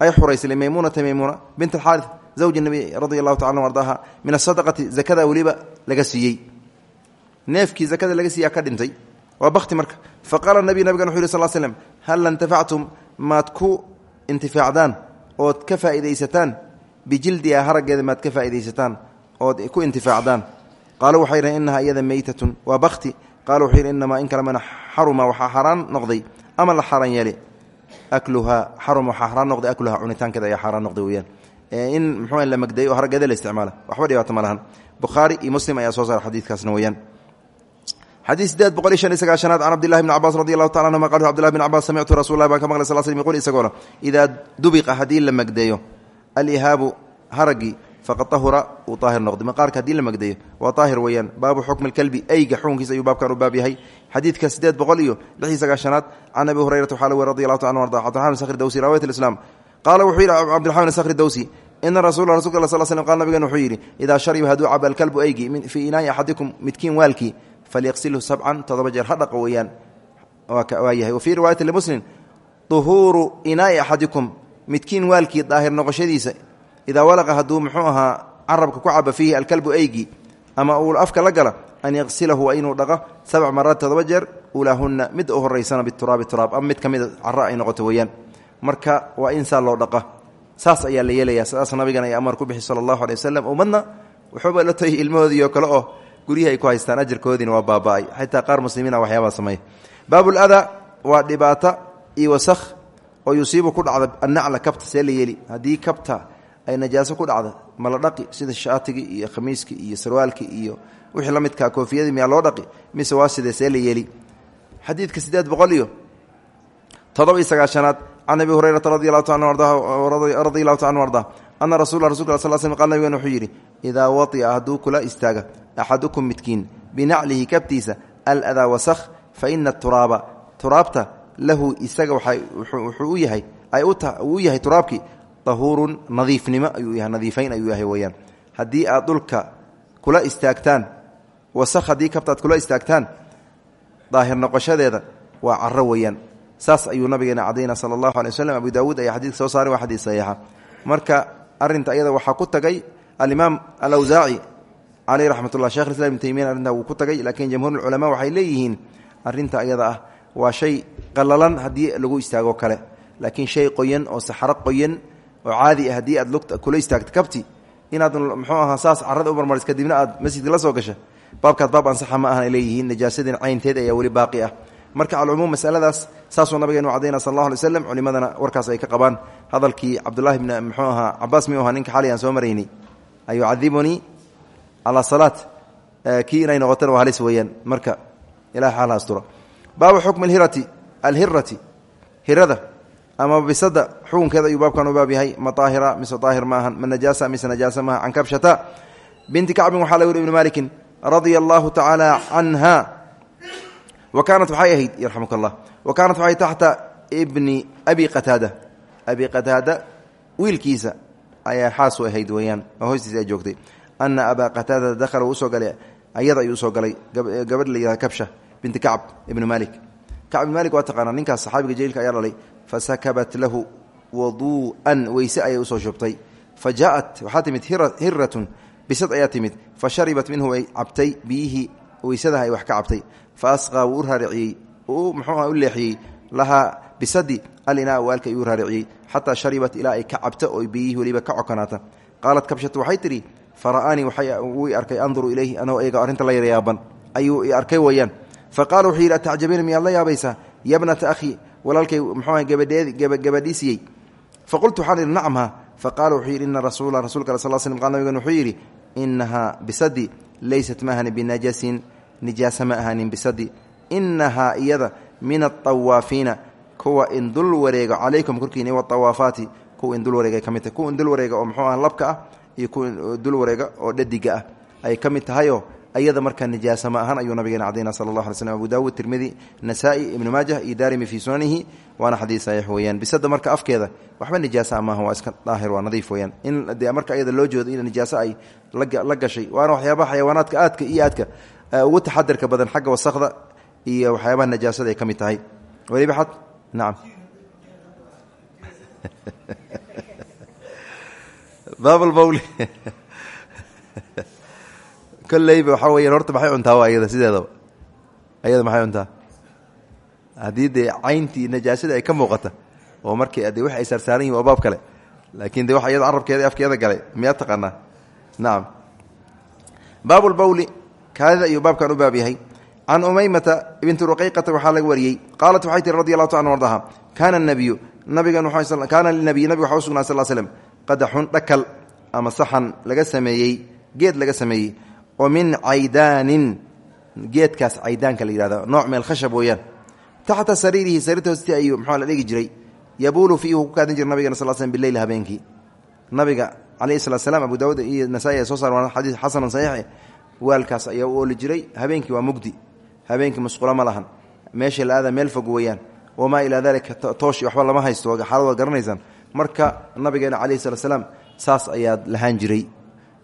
Speaker 1: ay xuraysay maymuunata maymuuna bint alxaari zawji nabi radi allahu tacala ardaaha min asadaqati zakada weliba laga siiyey. Neefkii zakada laga siiya ka dhintay. Waa bakti marka. Fa qaala nabiy nabigan wuxu yhi sal slm hal intafactum maad ku intifaacdaan ood ka faa'iidaysataan bijildiha haraggeeda maad ka faa'iidaysataan ood ku intifaacdaan. Qaaluu waxay yidhaheen innahaa iyada meytatun waa bakti qaala wuxuu yidhi inamaa in kale mana xaruma waxaa xaaraan noqday ama la xaaraan yeeli akluhaa xarum waxaa xaaraan noqday akluhaa cunitaankeeda ayaa xaaraan noqday weyaan in muxuu la magdayo oo la isticmaala. Waxba dhibaato ma lahan. Bukhaari iyo muslim ayaa soo saara xadiidkaasna weyaan xadiid sideed boqol iyo shan iyo sagaashanaad can cabdillahi bni cabbaas radi allahu tacala anhuma qal cbdillahi bn cabbaas samictu rasulah baan ka maqlay sal slm yqul isagoona idaa dubiqa haddii la magdeeyo alihaabu haragii faqad ahura uu daahir noqday maqaarka haddii la magdeeyo waa daahir weeyaan. Baabu xukmi lkalbi eyga xukunkiisa ayuu baabkan u baab yahay. Xadiidka sideed boqol iyo lix iyo sagaashanaad can abi hurayrata waxaa lagu radi allahu ta anu arda. Cabdiraxman sakri dawsi raawayat islam qaala wuxuu yidhi cabdiraxman sakri dawsi ina rasula rasulka sal slam qal nabigan wuxuu yidhi idaa shariba hadduu caba alkalbu eygi fii inaai axadikum midkiin waalkii falyaqsilhu sabcan todoba jeer ha dhaqa weeyaan waa yahay wa fii riwaayati limuslim duhuuru inaai axadikum midkiin waalkii daahir noqoshadiisa idaa walaqa hadduu muxuu ahaa carabka ku caba fiihi alkalbu eygi ama uu afka la gala an yaqsilahu waa inuu dhaqo sabc maraad todoba jeer ulaahunna mid u horeysana bituraabi turaab ama mid ka mida cara marka waa in saa dhaqa saas ayaa la yeelaya saas nabigan ay amar ku bixi sala allahu aley wasalam ummadna wuxuuba la tahay ilmahoodiio kale oo guryihi ay ku haystaan ajarkoodiina waa baaba'ay. Xitaa qaar muslimiina waxyaabaa sameeya baabuladaa waa dhibaata iyo wasakh oo yusiibu ku dhacda annacla kabta see la haddii kabta ay najaaso ku dhacda ma la dhaqi sida shaatigii iyo khamiiskii iyo sarwaalkii iyo wixii la midkaa koofiyadii miyaa loo dhaqi mise waa sidee see la yeeli iyo todoba iyo sagaashanaad can abi hurayrata radi allahu ta radi allahu ana rasul rasulka sal sl qal nabigan wuxuu yidhi idaa waطi'a hadduu kula istaaga axadukum midkiin binaclihi kabtiisa aladaa wasakh fa ina turaaba turaabta lahu isaga wuxuu u yahay ay u yahay turaabkii dahuurun nadiifnimo ayuu yahay nadiifayn ayuu yahay weyaan haddii aad kula istaagtaan wasakh haddii kabtaad kula istaagtaan daahir noqoshadeeda waa caro weeyaan saas ayuu nabigeena cadayna sala allahu alay waslm abu daawuud ayaa xadiidka soo saaray waa xadiid saxiixa marka arinta iyada waxaa ku tagay alimaam alawsaaci caleyh raxmat ullah shekh islam ibn taymiyan arrintaa wuu ku tagay laakiin jamhuur culamaa waxay leeyihiin arinta iyada ah waa shay qalalan haddii lagu istaago kale. Laakiin shay qoyan oo saxaro qoyan oo caadi ah haddii aad lugta kula istaagto kabti inaad muxuu ahaa saas carada u marmaris kadibna aad masjidka la soo gasha baabkaad baab ansaxa ma ahan leeyihiin najaasadin caynteed ayaa weli baaqi ah marka calcumuum masaladaas saasuu nabigeenu cadayna sal allah alay slam culimadana warkaas ay ka qabaan. Hadalkii cabdulahi bn muxuu ahaa cabaas miyuu ahaa? Ninka xali aan soo maraynay ayucadibunii calaa salaat. Kii inay noqotana waa halis weeyaan. Marka ilahay xaal astura baabu xukmi alhirati alhirati hirada ama bisada xukunkeeda ayuu baabkan u baab yahay. Ma aahira mise aahir ma ahan. Ma najaasa mise najaasa binti kacbin waxaa laga wuri ibni malikin radia allahu wa kaanat waxay ahayd yarxamuk allah wa kaanat waxay taxta bni abi qataada. Abi qataada wiilkiisa ayaa xaas u ahayd weeyaan oo hoostiisa ay joogtay. Ana abaa qataada dakhala uu u soo galay ayada ayuu u soo galay gabadh la yihahda kabsha binti kacb ibni malik kacb ibn malik waa taqaanaa ninkaas saxaabiga jaliilka ayaa dhalay fasakabat lahu waduu'an weyse ayay u soo shubtay fa jaaءat waxaa timid hiratun bisad ayaa timid. Fa sharibat minhu ay cabtay biyihii weysadaha ay wax ka cabtay fa asqaa wuu u raariciyey uu muxuuha u leexiyey lahaa bisadi alinaa waalka ayuu raariciyey xataa sharibat ilaa ay ka cabta oo biyihii weliba ka cokonaata qaalat kabshatu waxay tidhi fara'aanii wuu i arkay anduru ilayhi anoo eega arrinta la yaryaaban ayuu i arkay weeyaan fa qaala wuxuu yidhi atacjabiina miyaad la yaabaysaa yabnata akhii walaalkay muxuuha gabadhiisiyey fa qultu waxaan idhi nacamha fa qaala wuxuu yidhi ina rasuula rasulka al sal qaal nabigan wuxuu yidhi inahaa bisadi laysat ma ahani nijaasa ma ahanin bisadi inahaa iyada min aawaafiina kuwa indul wareega calaykum korkiina waawaafaati kuwa indul wareega ka mid tahay kuwa indul wareega oo muxuu ah labka ah iyo kuwa dul wareega oo dhadiga ah ay ka mid tahayoo ayada markaa nijaasa ma ahan ayuu nabigeena cadayna sala allah alay slm abu dawud tirmidi nasaa-i ibnu maajah iyo daarimi fii sunanihi waana xadiis saxiix weeyaan. Bisada marka afkeeda waxba nijaasa maaha waa iska daahir waa nadiif weyaan in dee marka ayada loo joodo in nijaaso ay iyo aadka ugu taxadirka badan xagga wasakda iyo waxyaabaha najaasada ay ka mid tahay. Weliba xad nacam baablbawli kolleyba waxaa weya horta maxay cuntaa waa ayada sideedaba? Ayada maxay cuntaa? Haddii dee cayntii najaasada ay ka muuqata oo markii de wax ay saarsaaran yihiin waa baab kale. Laakiin de wax ayada carabkeeda afkeeda galay miyaa taqaanaa kaadida ayuu baabkan u baab yahay. Can umaymata binti ruqayqata waxaa laga wariyey. Qaalat waxay tihi radi allahu ta an ardaha kaana nabiyu nabigan kaana linabiy nabiga waxa u sugnaa sal slm qadaxun dhakal ama saxan laga sameeyey geed laga sameeyey oo min caydaanin geedkaas caydaanka la yihahdo nooc meel khashab weeyaan. Taxta sariirihi sariirta hoosti ayuu muxua la jiray yabuulu fiihi ku kaadin jira nabigana sal slm bileyl habeenkii. Nabiga calayhi salat abu daawuud iyo nasaa-i soo saar waana xadiis xasanun saxiix waalkaas ayaa u jiray. Habeenkii waa mugdi. Habeenkii musqulo ma lahan. Meesha la aada meel fog weeyaan. Wamaa ilaa tooshi waxba lama haysto. Xaalad waad marka nabigeena calayhi salat slaam saas ayaad lahaan jiray.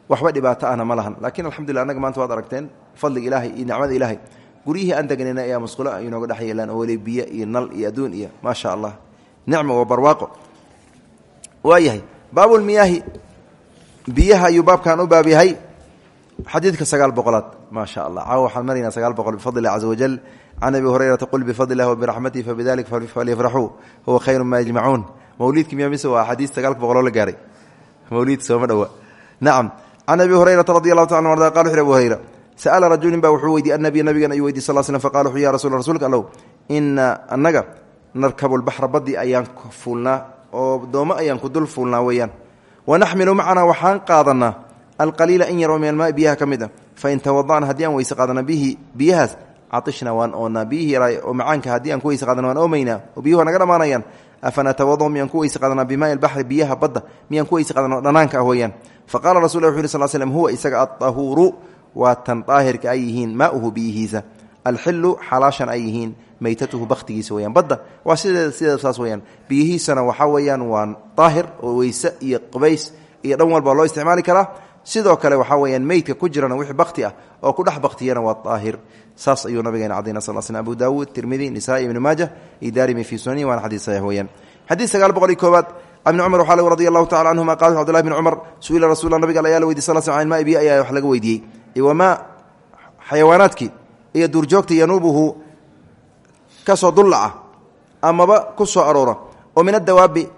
Speaker 1: Waxba dhibaato ahna ma lahan. Laakiin alxamdulillah annaga maanta waad aragteen fadliga ilaahay iyo nicmada ilaahay. Guryihii aan deganayna ayaa musqulo inooga dhex yeelaan oo weli biyo iyo nal iyo adduun iyo maa sha allah. Nicmo waa barwaaqo waayahay baabulmiyaahi biyaha ayuu u baab xadiidka sagaal boqolaad maa sha allah caawa waxaan maraynaa sagaal boqol bifadli illahi caza wajal can abi hurayrata qul bifadli illahi wabiraxmatihi fabidalik falyafraxuu huwa khayru ma yajmacuun mawliidki miya mise waa xadiis sagaalka boqoloo la gaaray. Mawliid sooma dhowa nacam can abi hurayrata radi allahu ta an arda qala wuxu abu hurayra. Sa'ala rajulin ba wuxuu weydiye annabiy nabigan ayuu weydiy sal slm faqala wuxuu ya rasul rsulka allow. Ina annaga narkabu lbaxra badii ayaan fuulnaa oo doomo ayaan alqaliila in yar oo min almaai biyaha ka mid a fain tawada'na haddii aan weyse qaadana bihi biyahaas caishna waan oonnaa biyihii oo macaanka haddii aan ku weyse qaadana waan oomaynaa oo biyuhu naga dhammaanayaan afanatawada miyaan ku weyse qaadanaa bimaai albaxri biyaha badda miyaan ku weyse qaadana dhanaanka ah weeyaan faqala rasul wuxu yhi sal slm huwa isaga aahuuru waa tan daahirka ay yihiin maauhu biyihiisa alxilu xalaashan ay yihiin meytatuhu bakhtigiisa weyaan badda waa waa oo karaa sidoo kale waxaa weyaan meydka ku jirana wixii bakti ah oo ku dhex baktiyana waa daahir saas ayuu nabigeena cadayna sal sl abu daawuud tirmidi nisaai ibni maaja iyo daarimi fii sunani waana xadiis saxiix weyaan xadiis sagaal boqol iyo koobaad bn cumar waxaa lg radi allahu tacala canhuma qala cbdullahi bn cumar su'ila rasul nabiga ayaa la weydiy sal sl an maai biyo ayaa wax laga weydiiyey. Wamaa xayawaanaadkii iyo duurjoogta yanuubuhu ka soo dullaca amaba ku soo aroora oo min adawaabi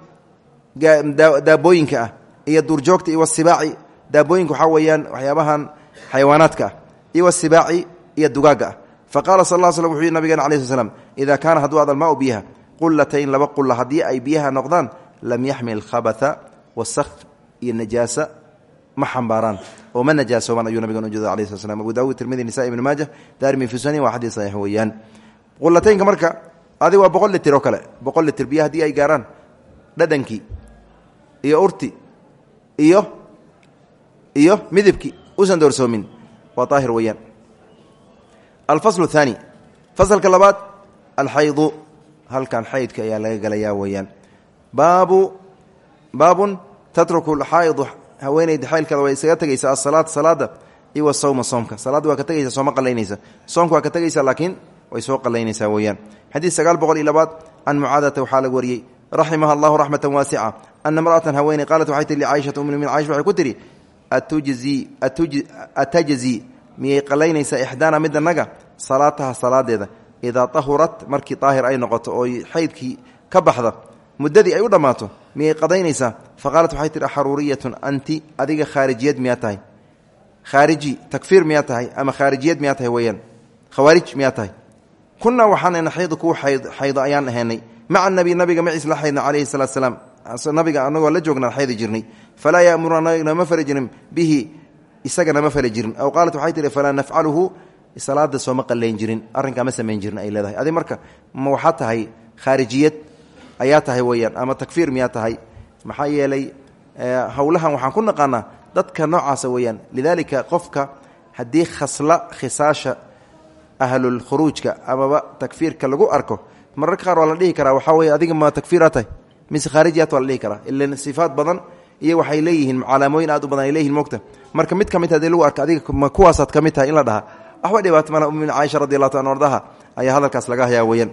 Speaker 1: daabooyinka ah iyo duurjoogta iyo wasibaaci daabooyinka waxaa weeyaan waxyaabahan xayawaanaadka iyo wasibaaci iyo dugaagga ah faqala sal l slm wuxuu yhi nabigeena ala sl slam ida kaana hadduu biyaha qulatayn laba qulla haddii ay biyaha noqdaan lam yaxmil khabatha wasakh iyo najaasa ma xambaaraan. Oo ma najaasoomaan ayuu nabigan ujeeda alai sl slam abu daawud tirmidi nisa ibn maaja daarimi fi sunani waa xadiis saxiix weeyaan. Qulataynka marka adig waa boqol litir kale boqol litir biyo haddii ay gaaraan dhadhankii iyo urti iyo iyo midibkii usan doorsoomin. Waa aahir weeyaan. Alfasl thaani fasalka labaad alxaydu halkan xaydka ayaa laga galayaa weeyaan. Baabu baabun tatruku xaaidu haweeneyda xaylkeeda way isaga tegaysa asalaata salaada iyo wasawma soomka. Salaadda waa ka tegaysa sooma qalaynaysa soomka waa ka tegaysa laakiin way soo qalaynaysaa weeyaan. Xadiid sagaal boqol iyo labaad can mucaadata waxaa laga wariyey raximaha allahu raxmatan waasica ana imra'atan haweeney qaalat waxay tihi licaishata ummi atajzi miyay qalaynaysaa ixdaana midanaga salaataha salaadeeda idaa tahurat markii daahir ay noqoto oo xaydkii ka baxda muddadii ay u dhammaato miyay qadaynaysaa fa qaalat waxay tihi xaruuriyatun anti adiga khaarijiyad miyaa tahay khaariji takfiir miyaa tahay ama khaarijiyad miyaa tahay weyaan khawaarij miyaa tahay kunaa waxaan naxiidu kuwa xaydo ayaan ahaynay maca nabi nabiga maciis la xaydna calayhi salaatu salaam nabiga anagoo la joognaan xaydi jirnay. Falaa yamuruna nama fari jirin. Bihi isaga nama fali jirin. Aw qaalat waxay tihi falaa nafcaluhu salaada sooma qalayn jirin. Arrinkaa ma samayn jirin ay leedahay. Adi marka ma waxaa tahay khaarijiyad ayaa tahay weyaan ama takfiir miyaa tahay? Maxaa yeelay howlahan waxaan ku naqaanaa dadka noocaasa weeyaan. Lidaalika qofka haddii khasla khisaasha ahlulkhuruujka amaba takfiirka lagu arko mararka qaar waa la dhihi karaa. Waxaa adiga ma takfiiraa mise khaarijiyat waa la dhihi karaa badan iyo waxay leeyihiin calaamooyin aad u badan ay leeyihiin marka mid ka mid haddii lagu arka adiga ma kuwaasaad ka mid tahay in la dhaha waxba dhibaato mala ummin caaisha radi allahu ta an hadalkaas laga hayaa weeyaan.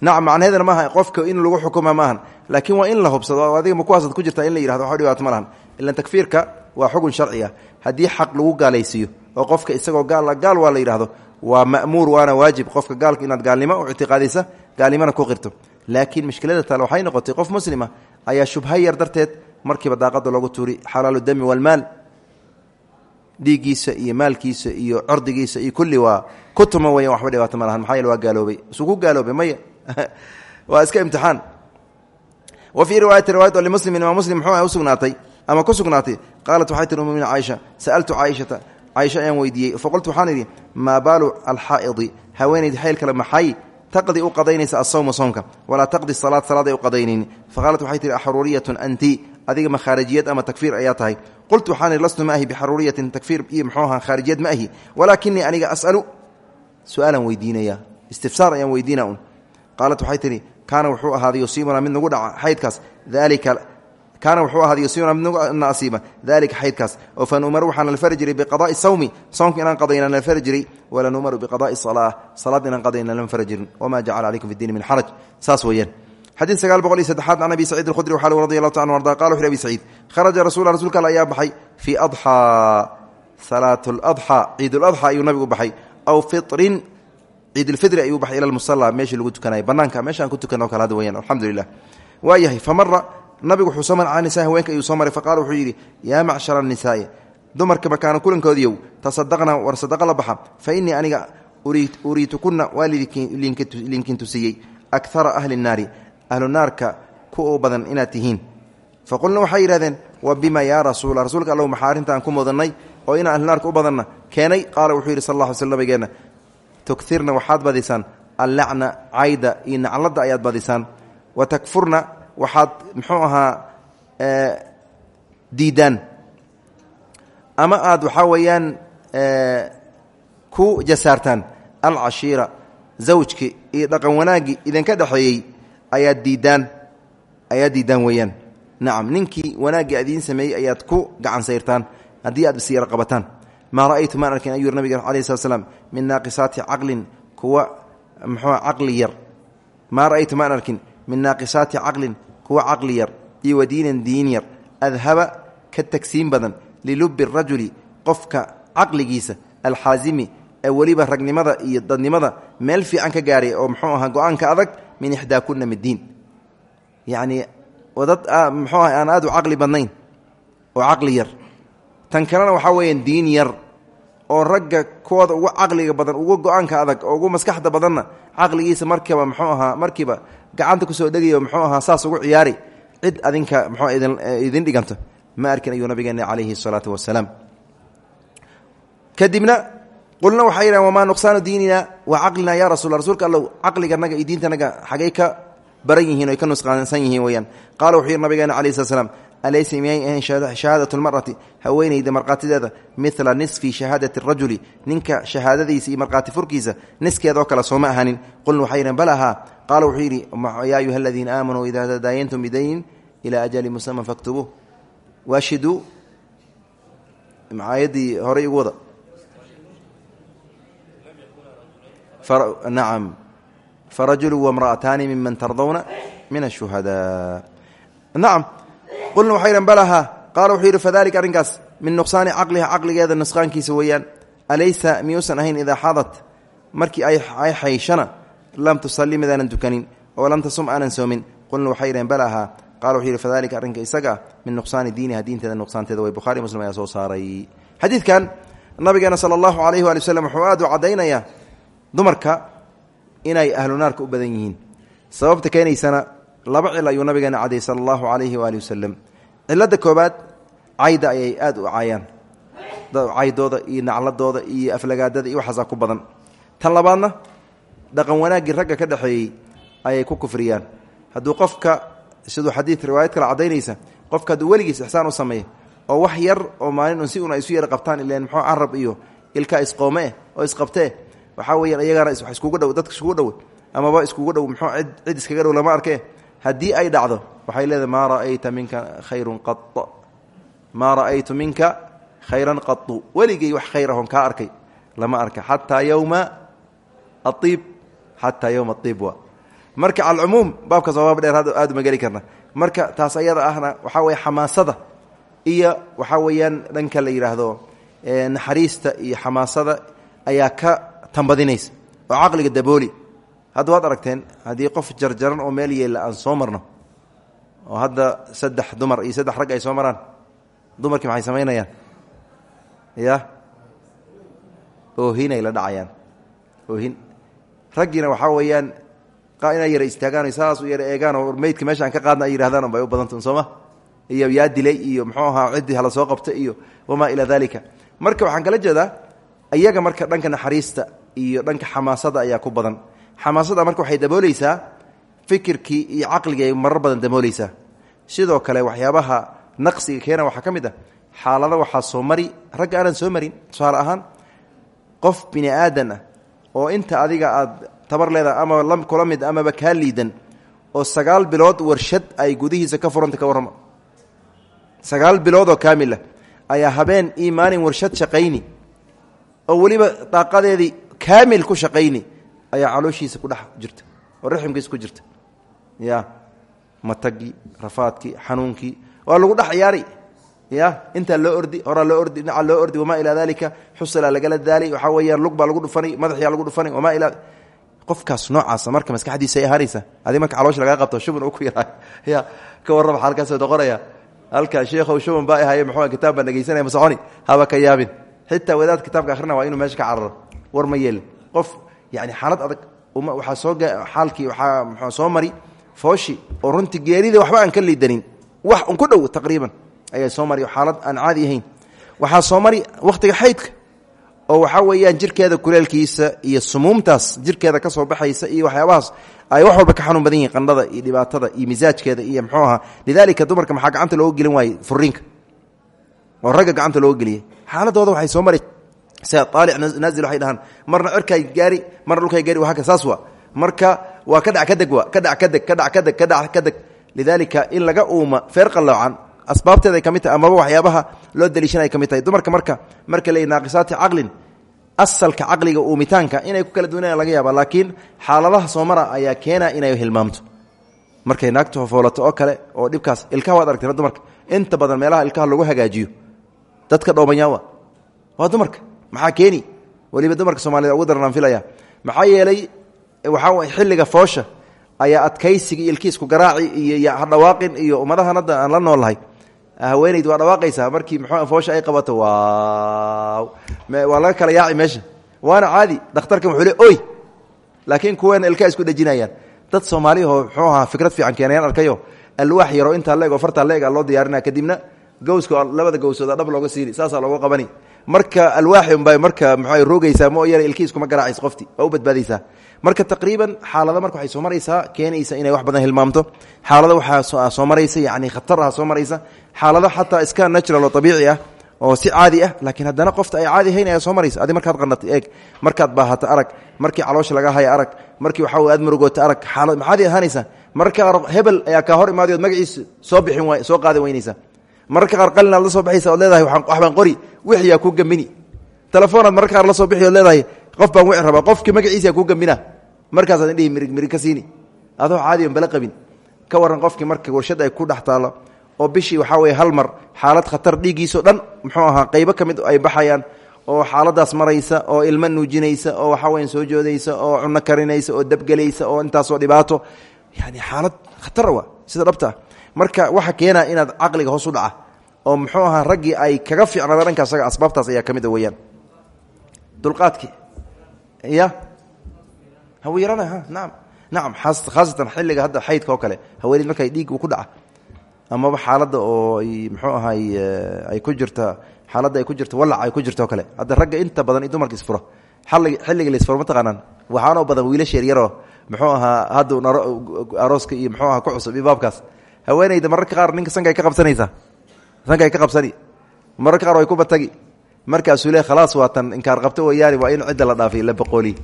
Speaker 1: Nacam macnaheedana maaha qofka in lagu xukuma maahan laakiin waa in la hubsado adiga ma kuwaasaad ku jirtaa in la yihahdo waxba dhibaato ma lahan takfiirka waa xugun sharci ah. Xaq lagu gaalaysiiyo oo qofka isagoo gaal gaal waa la yidhahdo waa ma'muur waana waajib qofka gaalka inaad gaalnimo u ictiqaadaysa gaalnimana ku qirto laakiin mushkilada tale waxay noqotay qof muslima ayaa shubha yar darteed markiiba daaqada loogu tuuri xalaalu dami walmaal dhiiggiisa iyo maalkiisa iyo cordigiisa iyo kulli waa ku tuma weyan waxba dhibaato ma lahan. Maxaa yeele waa gaaloobay. Isuu gaaloobay maya. Waa iska imtixaan. Wa fii riwaayati riwayat limuslimin imaam muslim muxuu usugnaatay ama ku sugnaatay qaalat waxay tihi umu min caaisha sa'altu caaishata caaisha ayaan weydiiyey faqultu waxaan idhi maa baalu alxaa'idi haweenayd xayl kale maxay taqdi u qadaynaysa asawma soomka walaa taqdi salaad salaaday u qadaynayni faqaalat waxay tihi axruuriyatun anti. Adiga ma khaarijiyad ama takfiir ayaa tahay. Qultu waxaan ihi lastu ma ahi bixaruuriyatin takfiir iyo muxuu ahaa khaarijiyad ma ahi. Walaakinii aniga as'alu su'aalaan weydiinaya istifsaar ayaan weydiina un kaana wuxuu ahaaday yusiibuna asiiba dalika xaydkaas. Oo fa nu'maru waxaana la fari jiray biqadaai sawmi. Soomka inaan qadayna la fari jiray. Wala nu'maru biqadaai salaa. Salaad inaan qadayna lama fari jirin. Wamaa jacala calaykum fi diini min xaraj. Saas weeyaan. Xadiid sagaal boqol iyo saddexaad can abi saciid alkhudri waxaa radi allahu ta anu arda qala wuxu abi saciid kharaja rasul rasulka al ayaa baxay fii adxaa. Salaat ladxaa ciiduladxaa ayuu nabigu baxay. Aw fitrin ciidulfidri ayuu baxay ila lmusala meeshii lagu tukanayay. Banaanka meeshaan ku tukanoo kale hadda weyaan alxamdulilah waa yahay famara nabigu wuxuu soo maray cala nisa haweenka ayuu soo maray faqala wuxuu yidhi yaa macshara annisaa'i dumarka makaano kulankoodiiyow tasadaqna war sadaqa la baxa fa innii aniga uriitukunna waa linkintusiyey akara ahli nnaari ahlu naarka ku u badan inaad tihiin. Faqulna waxay yidhahdeen wa bima yaa rasuula rasuulka allow maxaa arrintaan ku mudannay oo inaan ahlu naarka u badanna keenay? Qaala wuxuu yidhi sal alla sl nabigeenna tukirna waxaad badisaan allacna cayda iyo nacladda ayaad badisaan wa takfurna waxaad muxuu ahaa diidaan. Ama aad waxaa weeyaan ku jasaartaan. Alcashiira zawjki iyo dhaqan wanaaggii idinka dhexeeyey ayaad diidaan ayaad diidaan weeyaan. Nacam ninkii wanaaggii adiin sameeyey ayaad ku gacan sayrtaan haddii aad isyaro qabataan. Maa ra'aytu maan arkin ayuu nabiga alayh slat slam min naaqisaati caqlin kuwa muxuu caqli yar. Maa ra'aytu maan arkin min naaqisaati caqlin kuwa caqli yar iyo wa diinan diin yar adhaba ka tagsiin badan lilubi rajuli qofka caqligiisa alxaasimi ee weliba ragnimada iyo dadnimada meel fiican ka gaaray oo muxuu ahaa go'aanka adag min ixdaakuna middiin yacnii dad muxuu aha aan aad u caqli badnayn oo caqli yar oo ragga kuwooda ugu caqliga badan ugu go'aanka adag oo ugu maskaxda badanna caqligiisa markiiba muxuu ahaa markiiba gacanta ku soo dhegayo muxuu ahaa saas ugu ciyaari. Cid adinka muxuu idin dhiganto. Ma arkin ayuu nabigeena calayhi salaatu wasalaam. Kadibna qulna waxay yidhahen wamaa nuqsaanu diinina? Wa caqlina ya rasul rasuulka allow caqliganaga iyo diintanaga xagay ka baran yihiin oy ka nusqaansan yihiin weyaan qaala wuxuu yidhi nabigeena calayi slat slam alaysa miyay ahayn shahaadatu lmar'ati haweenayda markhaatideeda midla nisfi shahaadati rajuli ninka shahaadadiisa iyo markhaati furkiisa niskeedoo kale sooma ahanin qulna waxay yidheen bal ahaa qaala wuxuu yidhi yaa ayuha aladiina aamanuu idaa tadaayantum bidaynin ilaa ajali musaman faktubuuh waashiduu aayaddii horey ugu wada nacam farajulu wamra'ataani miman tardawna min ashuhadaa nacam qulna waxay dhan balahaa qaala wuxuu yidhi fadalika arrinkaas min nuqsaani caqliha caqligeeda nusqaankiisa weeyaan. Alaysa miyuusan ahayn idaa xadat. Markii ay xayshana lam tusalli midaanan tukanin oo lam tasum aanan soomin. Qulna waxay dhaheen balahaa qala wuxuu yidhi fadalika arrinka isaga min nuqsaani diiniha diinteeda nuqsaanteeda way bukhari muslim ayaa soo saaray. Xadiidkan nabigeena sala allahu alayhi waali waslem wuxuu aad u caddaynayaa dumarka inay ahlu naarka u badan yihiin. Sababta keenaysana laba cil ayuu nabigeena caday sala allahu calayhi waali wasalam cilada koobaad cayda ayay aad u caayaan. Caydooda iyo nacladooda iyo aflagaadada iyo waxaasaa ku badan. Tan labaadna dhaqan wanaaggii ragga ka dhexeeyey ayay ku kufriyaan. Hadduu qofka siduu xadiid riwaayad kale caddaynaysa qofka hadduu weligiis ixsaan u sameeya oo wax yar oo maalin un si un ay isu yara qabtaan ilan muxuu carab iyo ilka isqoome eh oo isqabtee waxaa weyaan iyagana wax iskugu dhow dadka iskugu dhow amaba iskugu dhow muxuu cid iskaga dhow lama arkee haddii ay dhacdo waxay leedahay maa ra'ayta minka khayrun qat maa ra'aytu minka khayran qatu weligay wax khayr kaa arkay lama arka. Xataa yowma aiib xataa yowma aiib marka calcumuum baabkaas waa baab dheer aad uma karna. Marka taas ayada ahna waxaa weye xamaasada iyo waxaa weeyaan dhanka la yidhaahdo naxariista iyo xamaasada ayaa ka tambadinaysa oo caqliga dabooli hadda waad aragteen haddii qof jarjaran oo meel yeella aan soo marno oo hadda saddex dumar iyo saddex rag ay soo maraan dumarkii maxay samaynayaan? Ya oohinay la dhacayaan. Oohin. Raggiina waxaa weeyaan inay yara istaagaan saas u yara eegaan oo meydka meesha aan ka qaadna ay yidhahdaan bay u badanta sooma? Iyo yaa dilay iyo muxuu ahaa ciddii hala soo qabta iyo wamaa ilaa dalika marka waxaan kala jeedaa iyaga marka dhanka naxariista iyo dhanka xamaasada ayaa ku badan xamaasada marka waxay daboolaysaa fikirkii iyo caqligii ay marar badan dabooleysaa sidoo kale waxyaabaha naqsiga keena waxaa ka mid ah xaalado waxaa soo mari ragga aanan soo marin tusaale ahaan qof bini aadan ah oo inta adiga aad tabar leedaha ama kula mid amaba kaa liidan oo sagaal bilood warshad ay gudihiisa ka furanta ka warrama sagaal bilood oo kaamila ayaa habeen io maalin warshad shaqayni oo weliba daaqadeedii kaamil ku shaqayni ayaa calooshiisa ku dhex jirta oo raximkiisa ku jirta. Ya matagii rafaadkii xanuunkii waa lagu dhex ciyaari ya intaa loo ordi horaa loo ordi dhinaca loo ordi wamaa ilaa dalika xusalaa lagala daalay waxaa weeyaan lug baa lagu dhufanay madaxyaa lagu dhufanay wamaa ilaa qofkaas noocaasa marka maskaxdiisa ay ahaanaysa adi marka caloosha lagaa qabto shubun ku yaraa ya ka warraba xaalkaasoo doqonaya halkan sheekhow shubun baa ahaye muxuu kitaab baan dhegeysanaya masoconi haba ka yaabin. Xitaa wadaad kitaabka akhrina waa inuu meesha ka cararo. War ma yeelin. Qof yani xaalad adag. Waxaa soo xaalkii waxaa mxuu soo mari fooshi oo runtii geerida waxba aan ka liidanin. Wax un ku dhow taqriiban ayaa soo mari xaalad aan caadi ahayn. Waxaa soo mari wakhtiga xaydka oo waxaa weeyaan jirkeeda kuleelkiisa iyo sumuumtaas jirkeeda ka soo baxaysa iyo waxyaabahaas ay wax walba ka xanuun badan yihiin qandhada iyo dhibaatada iyo misaajkeeda iyo mxuu ahaa. Lidaalika dumarka maxaa gacanta looga gelin waayey furiinka. Oo ragga gacanta looga geliyey. Xaaladooda waxay soo mari naazil waxay dhahaan marna cirkay gaari marna dhulkay gaari waa saas marka waa ka dhac kadeg wa ka dhac kadeg ka dhac kadeg ka dhac kadeg lidaalika in laga uuma feer qalloocan asbaabteeda ay ka tahay amaba waxyaabaha loo daliishanay ka tahay. Dumarka marka marka le naaqisaati caqlin asalka caqliga uumitaanka inay ku kala duwanaan laga yaaba laakiin xaaladaha soomara ayaa keena inay hilmaamto. Markay naagtu hofoolato oo kale oo dhibkaas ilkaha waad aragteen dumarka inta badan meelaha ilkaha lagu hagaajiyo dadka dhoomanyaa waa dumarka maxaa keeni? Weliba dumarka soomaalida ugu daranaan filaya. Maxaa yeelay waxaa xilliga foosha ayaa adkaysiga iyo ilkiisku garaaci iyo hadhawaaqin iyo ummadahan hadda aan la noolnahay haweenayd waa dhawaaqaysaa. Markii mxuu foosha ay qabato waaw. Waa laga kala yaaci meesha. Waana caadi. Dhakhtarkan wuxuu le oy! Laakiin kuweena ilkaa isku dhejinayaan dad soomaaliyahoo muxuu ahaa fikrad fiican keenayaan arkayo. Alwaax yaroo intaa leeg oo fartaa leeg a loo diyaarinaya kadibna gawska labada gawsooda dhab looga siini saasaa looga qabani marka alwaaxi unbaa marka maxaa roogaysaa mooyane ilkiiskuma garaacaysa qofti waa u badbaadaysaa. Marka taqriiban xaalada marka waxay soo maraysaa keenaysa inay wax badan hilmaamto. Xaalada waxaa soo maraysa yani khatar ah soo maraysa. Xaalado xataa iska natural oo abiici ah oo si caadi ah laakiin haddana qofta ay caadi hayn ayaa soo maraysa. Adi markaad qanatay eeg. Markaad baahato arag. Markii caloosha laga haya arag. Markii waxaa aad murugoota arag. Xaalad maxaad ahaanaysaa mararka qaar hebel ayaa kaa hor imaadayood magaciisa soo bixin soo qaadi weynaysa mararka qaar qalin la soo baxaysa ood leedahay waxbaan qori wixiyaa kuu gambini telefonaad mararka la soo bixi leedahay qof baan wici rabaa qofkii magaciisa kuu gambina markaasaad indhihi mirig mirig ka siini. Adoo caadi on bala qabin. Ka warran qofkii marka warshad ay ku dhex oo bishii waxaa weye hal mar xaalad khatar dhiiggiisao dhan muxuu ahaa qaybo ka mid ay baxayaan oo xaaladaas maraysa oo ilmo nuujinaysa oo waxaa weya soo joodaysa oo cunno karinaysa oo dabgelaysa oo intaasoo dhibaato. Yani xaalad khatar wa sida dhabta. ah marka waxa keenaa inaad caqliga hoos u dhaca oo muxuu ahaa raggii ay kaga fiicnaada dhanka asaga asbaabtaas ayaa ka mid dulqaadki ya hawiyarana ha naam. Nacam khaasatan xilliga hadda xaydka oo kale haweeneyd markay dhiig ku dhaca. Amaba xaaladda oo muxuu ahay ay ku jirta xaaladda ay ku jirta walac ay ku jirta kale. Hadda ragga inta badan i dumarka isfuro xilliga isfuro mataqaanaan waxaanoo badan wiilasha yaryaroo muxuu ahaa hadda arooska iyo muxuu aha ku cusub iyo haweeneyda mararka qaar ninka sanka ka qabsanaysaa sanka ka qabsani. Mararka qaar way ku batagi. Markaasuu le khalaas waa tan inkaar qabto wayaani waa in cidda la dhaafay la boqooli.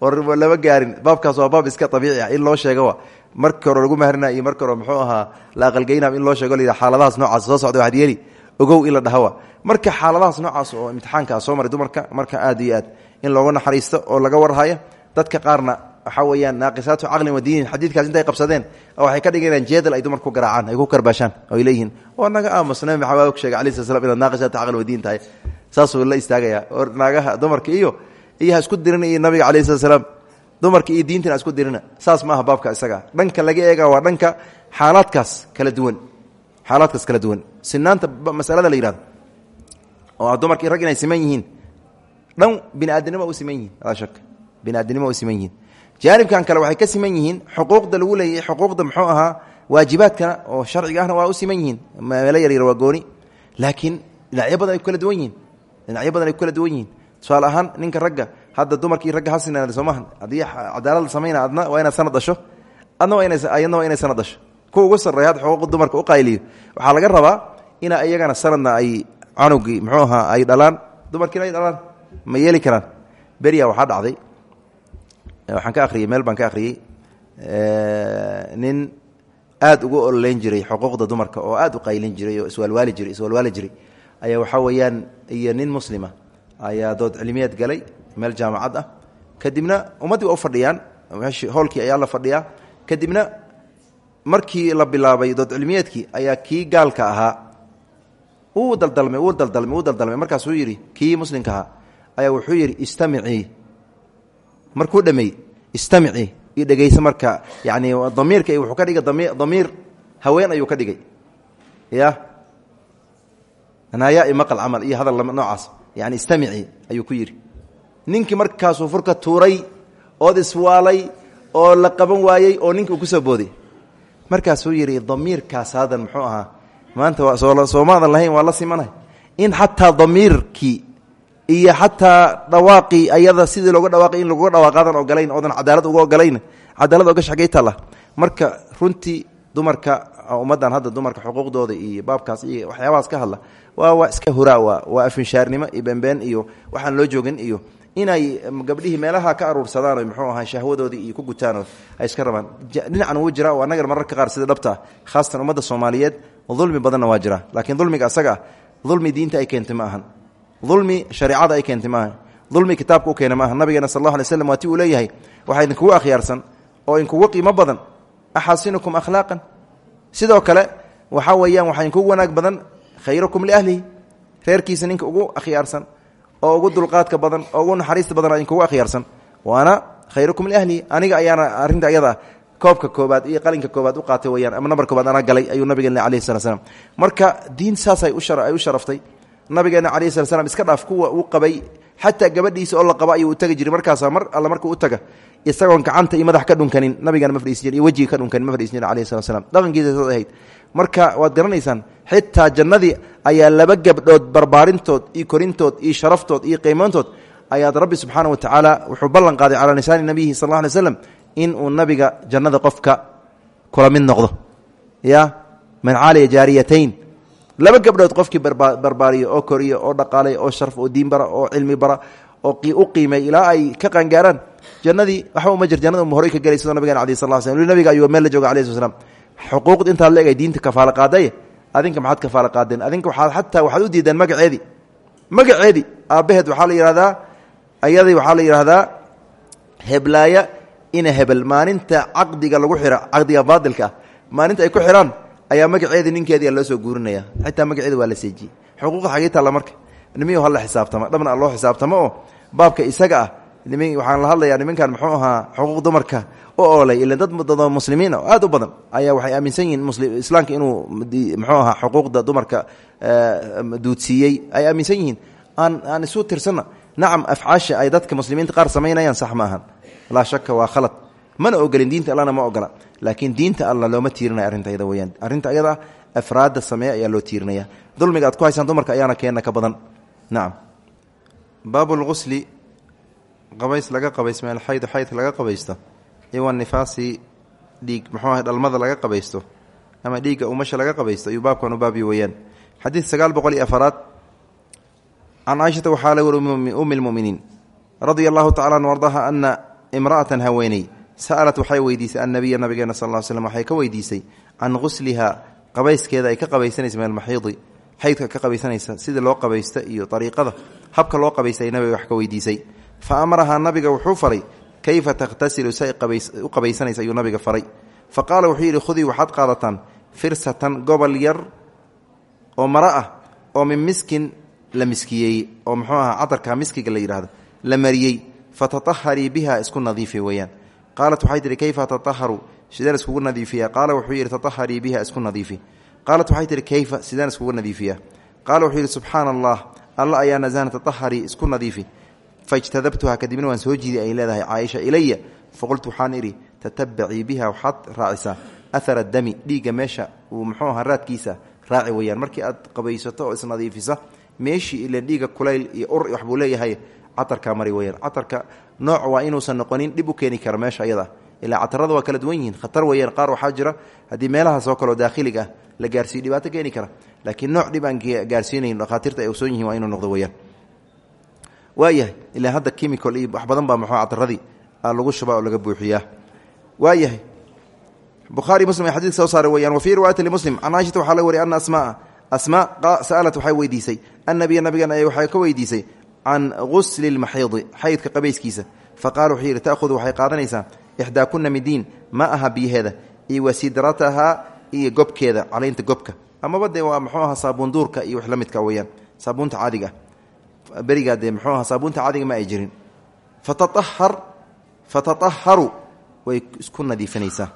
Speaker 1: Or lama gaarin. Baabkaas waa baab iska abiici ah in loo sheego marki hore lagu mahrina iyo marki hore muxuu ahaa la aqalgeyna in loo sheego la xaaladahaas noocaas soo socda waxad yeeli. Ogow in la marka xaaladahaas noocaas oo imtixaanka soo maray dumarka marka aad iyo aad in looga naxariisto oo laga warhaya dadka qaarna waxaa weeyaan naaqisaatu caqlin wa diinin xadiidkaas intay qabsadeen waxay ka dhigayaan jeedal ay dumarku garaacaan ay ku karbaashaan oo ay leeyihiin. Waa naga aamus nabi maxamed ku sheegay alai sl slam inaad naaqisaatu caqlin wa diin tahay. Saasuu la istaagaya. Or naagaha dumarka iyo iyo isku dirina iyo nabiga alayh slat slaam dumarka iyo diintan isku dirina. Saas maaha baabka isaga. Dhanka laga eega waa dhanka xaalaadkaas kala duwan. Xaalaadkaas kala duwan. Sinaanta masalada la yihahdo oo dumarka rag inay siman yihiin. Dhan bini aadinimo u siman yihiin. Laa shak bini aadinimo u siman jaanibkan kale waxay ka siman yihiin xuquuqda lagu leeyahay xuquuqda muxuu ahaa waajibaadkana oo sharciga waa u siman yihiin. Meelo yaryar waa gooni. Laakiin dhinacyo badan ay ku duwan yihiin. Dhinacyo badan ay ku duwan yihiin. Tusaale ahaan ninka ragga hadda dumarkii ragga hasinaada soomaha haddii cadaalad la samayna adna waa inaad sanad dhasho. Adna waa ina ayadna waa inay sanad dhasho. Kuwa ugu sarreeya xuquuqda dumarka u qayliyo waxaa laga rabaa ina iyagana sanadna ay canugii muxuu ahaa ay dhalaan. Dumarkiina ay dhalaan. Ma yeeli karaan. Beriya waxaa dhacday waxaan ka akhriyey meel baan ka akhriyey nin aad ugu ololeyn jiray xuquuqda dumarka oo aad u qaylin jiray oo iswaalwaali jiray iswaalwaali jiray ayaa waxaa weeyaan iyo nin muslima ayaa dood cilmiyeed galay meel jaamacad ah. Kadibna ummaddii waa u fadhiyaan hoolkii ayaa la fadhiyaa. Kadibna markii la bilaabay dood cilmiyeedkii ayaa kii gaalka ahaa uu daldalmay uu daldalmay uu daldalmay markaasuu yidhi kii muslimka ayaa wuxuu yidhi istamicii markuu dhameey istamicii io dhegayso marka yani damiirka wuxuu ka dhigay damiir haween ayuu ka dhigay. Ya? Naayaa imaqal camal iyo hadal noocaas. Yani istamicii ayuu ku yidhi. Ninkii markaasuu furka tuuray ood iswaalay oo la qaban waayey oo ninkii uu ku soo booday. Markaasuu yidhi damiirkaas hadan muxuu ahaa? Maanta soomaadan lahayn waa la simanahay in xataa damiirkii iyo xataa dhawaaqii ayada sidii looga dhawaaqay in laguga dhawaaqaadan ogolayn oodan cadaalad uga ogolayn cadaalad oga shagay talla marka runtii dumarka ummaddan hadda dumarka xuquuqdooda iyo baabkaas iyo waxyaabahaas ka hadla waa waa iska huraa waa waa afinshaarnimo iyo iyo waxaan loo joogin iyo inay gabdhihii meelaha ka aruursadaan o muxuu ahaa shahwadoodii iyo ku gutaan ay iska rabaan. Dhinacan wuu jira oo annagan mararka qaar sida dhabta ah khaasatan ummadda soomaaliyeed dulmi badanna waa jira laakiin dulmiga asaga ah dulmi diinta ay keentay ma ahan dulmi shareecada ay keentay maaha. Dulmi kitaabka u keena maaha. Nabigeena sal alla alay slam waa ti uu leeyahay waxaa idinkugu akhyaarsan oo idinkugu qiimo badan. Axaasinukum akhlaaqan. Sidoo kale waxaa weeyaan waxaa idinkugu wanaag badan khayrukum liahlihi reerkiisa ninka ugu akhyaarsan oo ugu dulqaadka badan oo ugu naxariista badan idinkugu akhyaarsan. Waana khayrukum liahlihi aniga ayaana koobka koobaad iyo qalinka koobaad u qaatay weyaan ama nambar koobaad anaa galay ayuu nabigeen alayhi sala slam marka diin saasay ay u sharaftay nabigeena alayh sala slam iska dhaaf kuwa uu qabay xataa gabadhiisa oo la qabo ayuu u tagi jiray. Markaasaa mar alla markuu u taga isagoon gacanta iyo madax ka dhunkanin nabigana ma fadhiisan jir iyo wejiga ka dhunkanin ma fadhiisan jir alayhi salatu slam dhaqankiisa saas ahayd. Marka waad garanaysaan xitaa jannadii ayaa laba gabdhood barbaarintood iyo korintood iyo sharaftood iyo qiimayntood ayaad rabbi subxaana wa tacaala wuxuu ballan qaaday calaa lisaani nabiyihi sal alla alay slam in uu nabiga jannada qofka kula mid noqdo. Ya man caaliya jaariyatayn laba gabdhood qofkii barbaariyo oo koriyo oo dhaqaalay oo sharf oo diin bara oo cilmi bara oo u qiimay ilaa ay ka qaangaaraan. Jannadii waxba uma jir jannada uma horay ka gelay sidoo nabigan alay sal sl nabiga ayuu meel la jooga alai sl slam xuquuqd intaad la egay diinta kafaalo qaaday. Adinka maxaad kafaalo qaadeen? Adinka waaad xataa waxaad u diideen magaceedii. Magaceedii aabbaheed waxaa la yihahdaa ayadii waxaa la yidhaahdaa heblaaya ina hebel maalinta caqdiga lagu xira caqdiga baadilka maalinta ay ku xiraan ayaa magaceedii ninkeedii loo soo guurinaya. Xitaa magaceedi waa la seejiyey xuquuqda xagii taalla marka. Nimiyu hala xisaabtama. Dhabna loo xisaabtamo oo baabka isaga ah. Nimi waxaan la hadlayaa niminkan muxuu ahaa xuquuq dumarka u oolay ila dad dad muslimiin aad u badan. Ayaa waxay aaminsan yihiin islaamka inuu muxuu ahaa xuquuqda dumarka duudsiiyey. Ay aaminsan yihiin. Aan aan isu tirsanna nacam afcaasha ay dadka muslimiinta qaar samaynayaan sax ma ahan. Laa waa khalad. Mana ogolin diinta allana ma ogola laakiin diinta alla looma tiirinaya arrinta ayada weyaan arrinta ayada afraadda sameeya ayaa loo tiirinaya dulmiga aad ku haysaan dumarka ayaana keena ka badan. Nacam baabu lqusli qabays laga qabaysto meel xayd xaydka laga qabaysto. Iwa nifaasi dhiig muxuu ahay dhalmada laga qabaysto. Ama dhiigga umasha laga qabaysto ayuu baabkan u baabiyo weyaan xadiid sagaal boqol iyo afaraad. Can caaishata waxaa la weri ummi lmuminiin radia allahu tacala an ardaha ana imra'atan haweeney sa'alat waxay weydiisay annabiya nabigeena sal ll slm waxay ka weydiisay can qusliha qabayskeeda ay ka qabaysanaysa min almaxiidi xaydka ka qabaysanaysa sidii loo qabaysta iyo ariiqada habka loo qabaysta ay nabiga wax ka weydiisay fa amarahaa nabiga wuxuu faray kayfa takhtasilu say u qabaysanaysa ayuu nabiga faray fa qaala wuxuu yidhi khudii waxaad qaadataan firsatan gobol yar oo maro ah oo min miskin la miskiyeeyey oo muxuu ahaa cadarka qaalat waxay tihi kayfa tataharu? Sideen iskugu nadiifiya qaala wuxuu yidhi tataharii biha isku nadiifi. Qaalat waxay tihi kayfa? Sideen iskugu nadiifiya qaala wuxuu yidhi subxaana alla ayaa nasahna tataharii isku nadiifi. Faijtadabtuha kadibna waan soo jiiday ay leedahay caaisha ilaya faqultu waxaan idhi tatabacii biha waxaad raacisaa ahara dami dhiigga meesha uu muxuu ahaa raadkiisa raaci weyaan markii aad qabaysato oo isnadiifisa meeshii ilan dhiiga kulayl iyo ur waxbuu leeyahay catarkaa mari weyaan catarka nooc waa inuusan noqonin dhib u keeni kara meesha ayada. Ilaa catarada waa kala duwan yihiin khatar weyaan qaar waxaa jira haddii meelahaas oo kaleo daakhiliga ah la gaarsiiyo dhibaato keeni kara. Laakiin nooc dhib aan gaarsiinayn dhakhaatiirta ay ogsoon yihiin waa inuu noqdo weyaan waayahay ilaa hadda chemical iyo wax badan baa muxuu cataradii lagu shubaa oo laga buuxiyaa. Waayahay bukhaari muslim ay xadidka soo saaray weyaan wa fii riwaayati limuslim can caaishata waxaa la wariy ana asmaa asmaa sa'alat waxay weydiisay annabiya nabigan can gusli lmaxiidi xaydka qabayskiisa fa qaala wuxuu yidhi ta'hudu waxay qaadanaysaa ixdaakuna midiin ma aha biyaheeda iyo wasidratahaa iyo gobkeeda calaynta gobka amaba dee waa muxuu aha saabuun duurka iyo wax la midka weyaan saabuunta caadiga ah berigaa dee muxuu aha saabuunta caadiga ma ay jirin fataaar fatataharu way isku nadiifinaysaa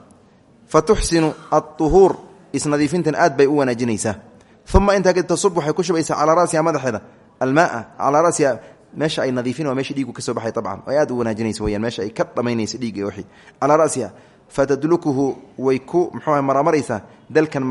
Speaker 1: fa tuxsinu aلطuhuur isnadiifintan aad bay u wanaajinaysaa uma intaa kadib ku shubaysaa calaa rasiha madaxeeda almaaa calaa rasiha meesha ay nadiifin waa meesha dhiigu ka soo baxay abcan ay aad u wanaajinaysa weyaan meesha ay ka dhamaynaysa dhiig iyo wixii calaa rasiha fatadlukuhu way ku muxuu maramaraysaa dalkan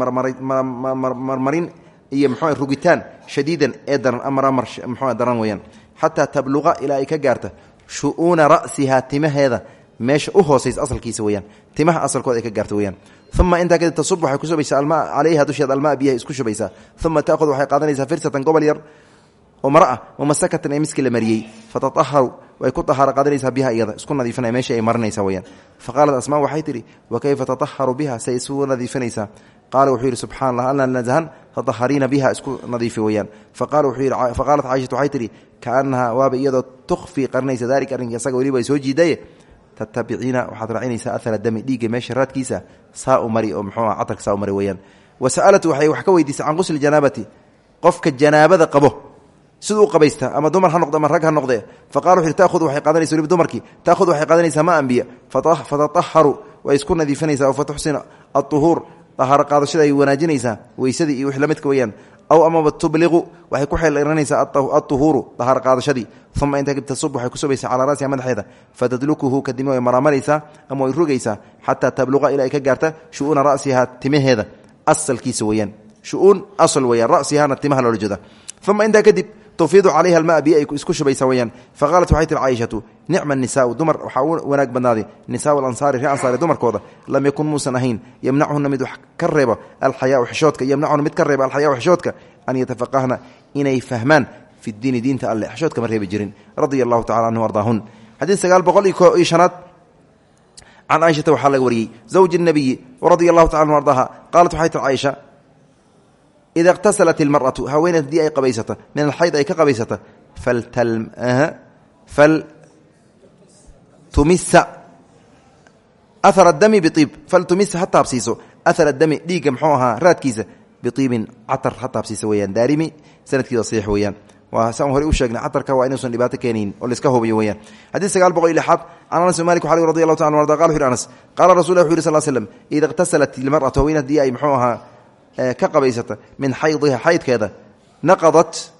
Speaker 1: marmarin iyo muxuu rugitaan shadiidan ee daran amaramar muxuu daran weyaan xataa tabluqa ilaa ay ka gaarta shu'uuna ra'siha timaheeda meesha u hoosaysa asalkiisa weyaan timaha asalkooda ay ka gaarta weyaan uma intaa kadib tasub waxay ku shubaysaa almaa calayha dusheed almaa biyaha isku shubaysaa. Gobol yar oo maro ah wamasakatan ee miski la mariyey. Fatataharu way ku tahaaro qaadanaysaa biha iyada. Isku nadiifinaya meesha ay marinaysa weyaan fa qaalat asmaa waxay tidhi wa kayfa tataharu biha? Say isugu nadiifinaysaa qaala wuxuu yidhi subxana allah alla nasahan tatahariina biha isku nadiifi weyaan faqaalat caishatu waxay tidhi kaanahaa waaba iyadoo tukhfii qarinaysa daalika arrinka isaga weliba ay soo jiidaye. Tatabiciina waxaad raacinaysaa ahara dami dhiigga meesha raadkiisa saa u mari oo muxuu ah catarka saa u mari weyaan wa sa'alatu waxay wax ka weydiisay can qusli janaabati. Qofka janaabada qabo siduu qabaysta ama dumar ha noqdo ama rag ha noqdee fa qala wuxu yhi tahudu waxay qaadanaysa weliba dumarkii taahud waxay qaadanaysaa ma ambiya fatataharu way isku nadiifinaysaa oo fatuxsina aطuhuur dahaaro qaadashada ay wanaajinaysaa weysadii iyo wix la midka weyaan aw amaba tubliqu waxay ku xeelanaysaa aطuhuuru dahaar qaadashadii uma intaa kadib tasub waxay ku subaysaa calaa rasiha madaxeeda fatadlukuhu kadibna way maraamaraysaa ama way rogaysaa xataa tabluqa ka gaarta shu'uuna rasiha timaheeda asalkiisa weyaan shu'uun asal weyaan rasihana timaha loola jeeda uma intaa kadib tufiidu calayha almaa biyo ay isku shubaysaa weyaan faqaalat waxay tihi caaishatu nicma nisaau dumar. Waxaa u wanaag badnaaday nisaau alansaari ree ansaari dumarkooda lam yakun muusan ahayn yamnachuna mid wax ka reeba alxayaau xishoodka yamnachuna mid ka reeba alxayaau xishoodka an yatafaqahna inay fahmaan fi diini diinta alle xishoodka ma reebi jirin. Radia allahu tacala anhu ardaahun xadiid sagaal boqol iyo shanaad. Can caaishata waxaa laga wariyey zawji nabiyi ida اqtasalat اlmarأatu haweeney haddii ay qabaysata min alxayd ay ka qabaysata faltumisa ahar dami biib faltumisa ha taabsiiso ahar dami dhiigga mxuu ahaa raadkiisa biiibin catar ha taabsiisa weyaan daarimi sanadkiisa saxiix weeyaan waa saan hore u sheegnay catarka waa inuusan dhibaato keenayn oo laiska hubiyo weyaan xadiid sagaal boqol iyo lixaad can anas bin malik waxaa radi allahu taala arda qala wuxu yhi anas qaala rasul wuxu yiri sal slm ida اqtasalat ilmarأatu haweeney haddii ay mxuu ahaa ka qabaysata min xaydiha xaydkeeda naqadat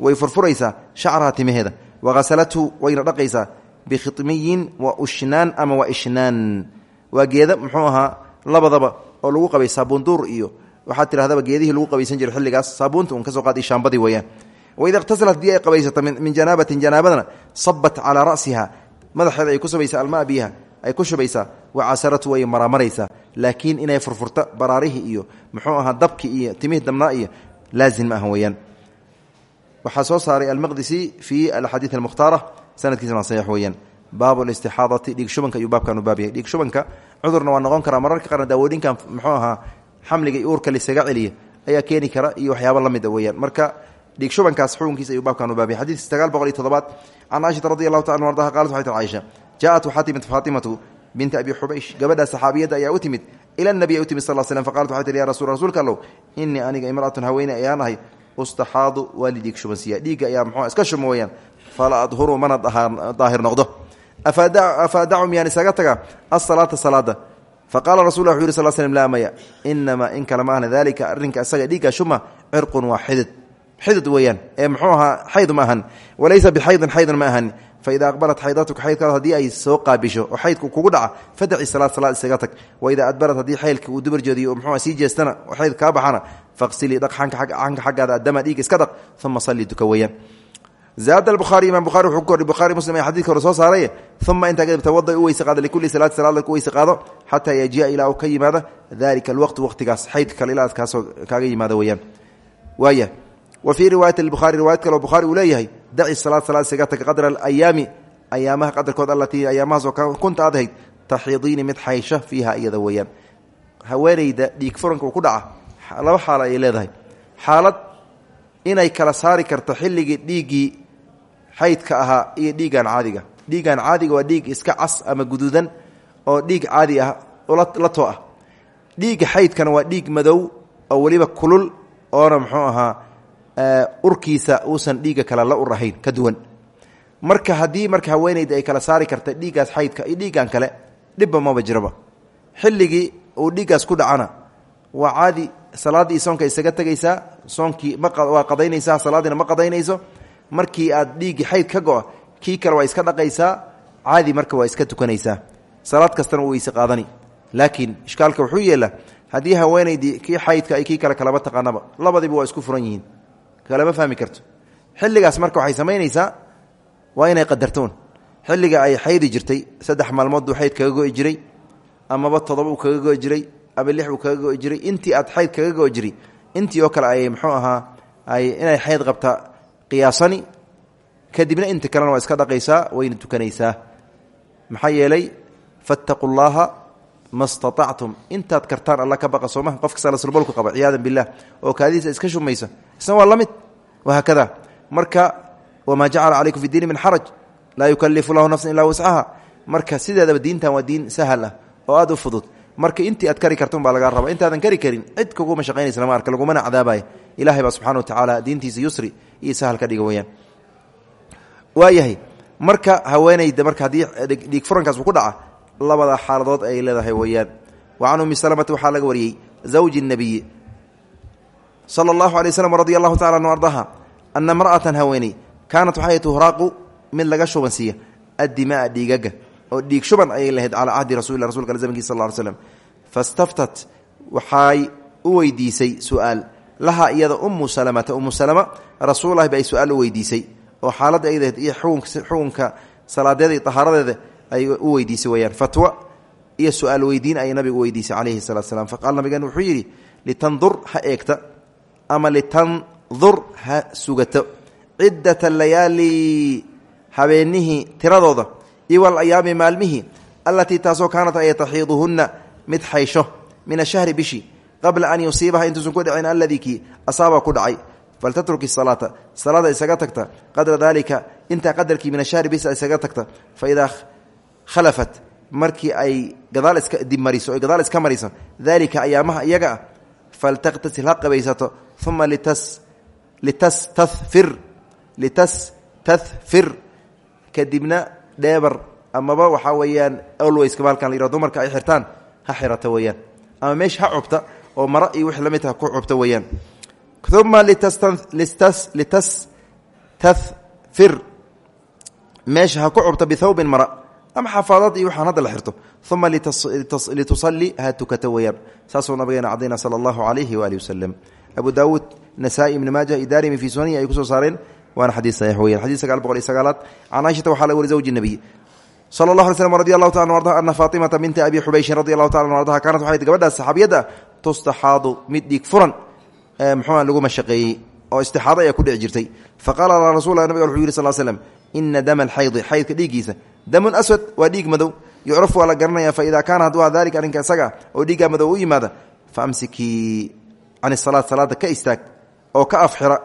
Speaker 1: way furfuraysaa shacraha timaheeda. Waghasalathu wayna dhaqaysaa bikhimiyin wa ushnaan ama wa ishnaan. Waa geeda muxuu ahaa labadaba oo lagu qabay saabuunduur iyo waxaad tirahdaba geedihii lagu qabaysan jiray xilligaas saabuunta un ka soo qaad shaambadii weeyaan. Waida iqtasalat haddii ay qabaysata min janaabatin janaabadana sabat calaa ra'siha madaxeeda ay ku subaysaa almaa biyaha ay ku shubaysaa wacasaratu way maraamaraysaa laakiin inay furfurta baraarihii iyo muxuu ahaa dabki iyo timihii dabnaa iyo laazim ma aha weeyaan. Waxaa soo saaray almaqdisi fi alxadiid almukhtaara sanadkiisana saxiix weeyaan. Baabu listixaadati dhiig shubanka ayuu baabkan u baab yahay dhiig shubanka cudurna waa noqon karaa mararka qaarna daawooyinkan muxuu ahaa xamliga iyo uurka lisaga celiya ayaa keeni kara iyo waxyaabo la mid a weeyaan. Marka dhiig shubankaas xukunkiisa ayuu baabkan u baab yahay xadiid sagaal boqol iyo toddobaad can caaishata radi allahu taala binta abi xubaysh gabadha saxaabiyadda ayaa u timid ila nabiy u timid sal slm faqalat waxay tii ya rasul rasuulka allow inii aniga imraatun haweyne ayaan ahay ustaxaadu waa lidhiig shubansiiya dhiigga ayaa mxuu iska shuma weyaan fala adhuru mana daahir noqdo afaadacu miyaan isaga taga asalaata salaada faqala rasul wuxu yiri sal slm laa maya inamaa in kale ma ahna dalika arrinka isaga dhiigga shuma cirqun waa xidid xidid weeyaan ee muxuu ahaa xayd ma ahan walaysa bixaydin xaydan ma ahan faida aqbalat xaydatuka xaydkaada haddii ay soo qaabisho oo xaydku kugu dhaca fadaci salaad salaad isaga tag waida adbarat haddii xaylka uu dubar jeediyo oo muxuu sii jeestana oo xayd kaa baxana faqsilii dhaq xanka xaggaada adama dhiig iska dhaq uma salli duka weeyaan zaada albukhaari imaam bukhari wuxuu ku bukhari muslim ee xadidka hore soo saaray uma intaa kadib tawada u weyse qaado likulli salaati salaada ku weyse qaado xataa yajiia ilaa uu ka yimaado dalika alwaqtu waqtigaas xaydka kaaga yimaado weeyaan waaya wa fii riwaayati buhaari riwaayad kaleo bukhari uu leeyahay daci salaad salaad isaga tag qadra alayaami ayaamaha qadarkood allatii ayaamahaasoo kunta aad ahayd taxiidiini mid xaysha fiiha iyada weeyaan. Haweenayda dhiig furanka uu ku dhaca laba xaalo ayay leedahay. Xaalad inay kala saari karto xilligii dhiiggii xaydka ahaa iyo dhiiggan caadiga. Dhiiggan caadiga waa dhiig iska cas ama guduudan oo dhiig caadi ah la too ah. Dhiigga xaydkana waa dhiig madow oo weliba kulul oona muxuu urkiisa uusan dhiigga kale la ur ka duwan. Marka haddii marka haweenayda ay kala saari karta dhiiggaas xaydka iyo dhiiggan kale dhibba maba jiraba. Xilligii uu dhiiggaas ku dhacana waa caadi salaaddii soonka isaga tegaysaa soonkii waa qadaynaysaa salaadiina ma qadaynayso. Markii aad dhiiggii xayd ka go-a kii kale waa iska dhaqaysaa caadi marka waa iska tukanaysaa. Salaad kastana weyse qaadani. Laakiin ishkaalka wuxuu yeelaa haddii haweenaydii kii xaydka ay kii kale kalama taqaanaba labadiiba waa isku furan yihiin kalama fahmi karto. Xilligaas marka waxay samaynaysaa waa inay qadartoon. Xilliga ay xaydi jirtay saddex maalmood buu xayd kaga go'i jiray amaba todoba uu kaga go'i jiray ama lix uu kaga go'i jiray intii aad xayd kaga go'i jiray intii oo kale ay muxuu ahaa ay inay xayd qabta qiyaasani kadibna inta kalena waa iska dhaqaysaa wayna tukanaysaa. Maxaa yeelay fattaquu llaaha ma intaad kartaan alla ka baqa sooma qofka salasulbolku qaba ciyaadan bilah oo kaadiisa iska shumaysa. Isna waa la mid. Wahaakada marka wamaa jacala calaykum fi diini min xaraj. Laa yukalifu lahu nafsan ilaa wascaha marka sideedaba diintan waa diin sahal ah oo aad u fudud. Marka intii aad kari karta baa lagaa raba intaadan kari karin cid kuguma shaqaynaysa lama arka lagumana cadaabaya ilahay baa subxana wa tacaala diintiisa yusri iyo sahal ka dhiga waayahay marka haweenayda marka haddii dhiig furankaas ku dhaca labada xaaladood ay leedahay weeyaan. Wa can ummi salamata waxaa laga wariyey zawji nebiyi sala allahu alay waslm radi allahu tacala anu ardaha ana mra'atan haweeney kaanat waxay tuhraaqu mid laga shuban siiya addimaa dhiigaga oo dhiig shuban ayay lahayd calaa cahdi rasulila rasulka zamnkiis sal ly fastaftat waxay u weydiisay su'aal lahaa iyada umu salamata. Umu salama rasuullahi ba ay su'aal u weydiisay oo xaaladda aydahayd iyo xukunka salaadeeda iyo tahaaradeeda ay u weydiisay weyaan fatwa iyo su'aal weydiin ayay nabigu weydiisay calayhi salatu slam faqaal nabigan wuxuu yidhi litandur ha eegta ama litandur ha sugato. Ciddata layaali habeenihii tiradooda iyo walayaami maalmihii allatii taasoo kaanat ay taxiiduhunna mid xaysho min ashahri bishi qabla an yusiibaha intuusan ku dhicin alladii kii asaaba ku dhacay. Faltatruki salaata salaada isaga tagta. Qadra dalika intaa qadarkii min ashahri bis isaga tagta. Faidaa khalafat markii ay gadaal iska dibmariso oy gadaal iska mariso dalika ayaamaha iyaga ah. Faltaqtasil ha qabaysato. Uma litastafir litastahfir kadibna dheebar amaba waxaa weeyaan alwayska baalkan la yihah dumarka ay xirtaan ha xirata weeyaan. Ama meesha ha cubta oo mara iyo wix la mid ah ku cubta weeyaan. Uma litastahfir meesha ha ku cubta bithawbin mara ama xafaadad iyo waxaan hadda la xirto. Uma litusali ha tukata weeyaan saasuu nabigeena cadayna sala allahu calayhi waali wasalam abu daawuud nasaa-i ibni maaja iyo daarimi fii sunanihi ay ku soo saareen. Waana xadiis saxiix weyan xadis sagaal boqol iyo sagaalaad. Can caaishata waxaa laga wari zawji nebiy sala allah alay slm radi allahu taala ardaha ana faatimata binta abi xubayshin radi allahu taala ardaha kaanat waxay gabadhaas saxaabiyadda tustaxaadu mid dhiig furan. Muxuua lagu mashaqeeyey oo istixaado ayaa ku dhici jirtay. Faqaala la rasul nabiga wuxuu yiri sal slm ina dama alxaydi xaydka dhiiggiisa damun aswad waa dhiig madow yucrafu waa la garanaya faida kaana hadduu aha dalika arrinka isaga oo dhiiggaa madow u yimaada faamsikii can salaad salaada ka istaag oo ka afxira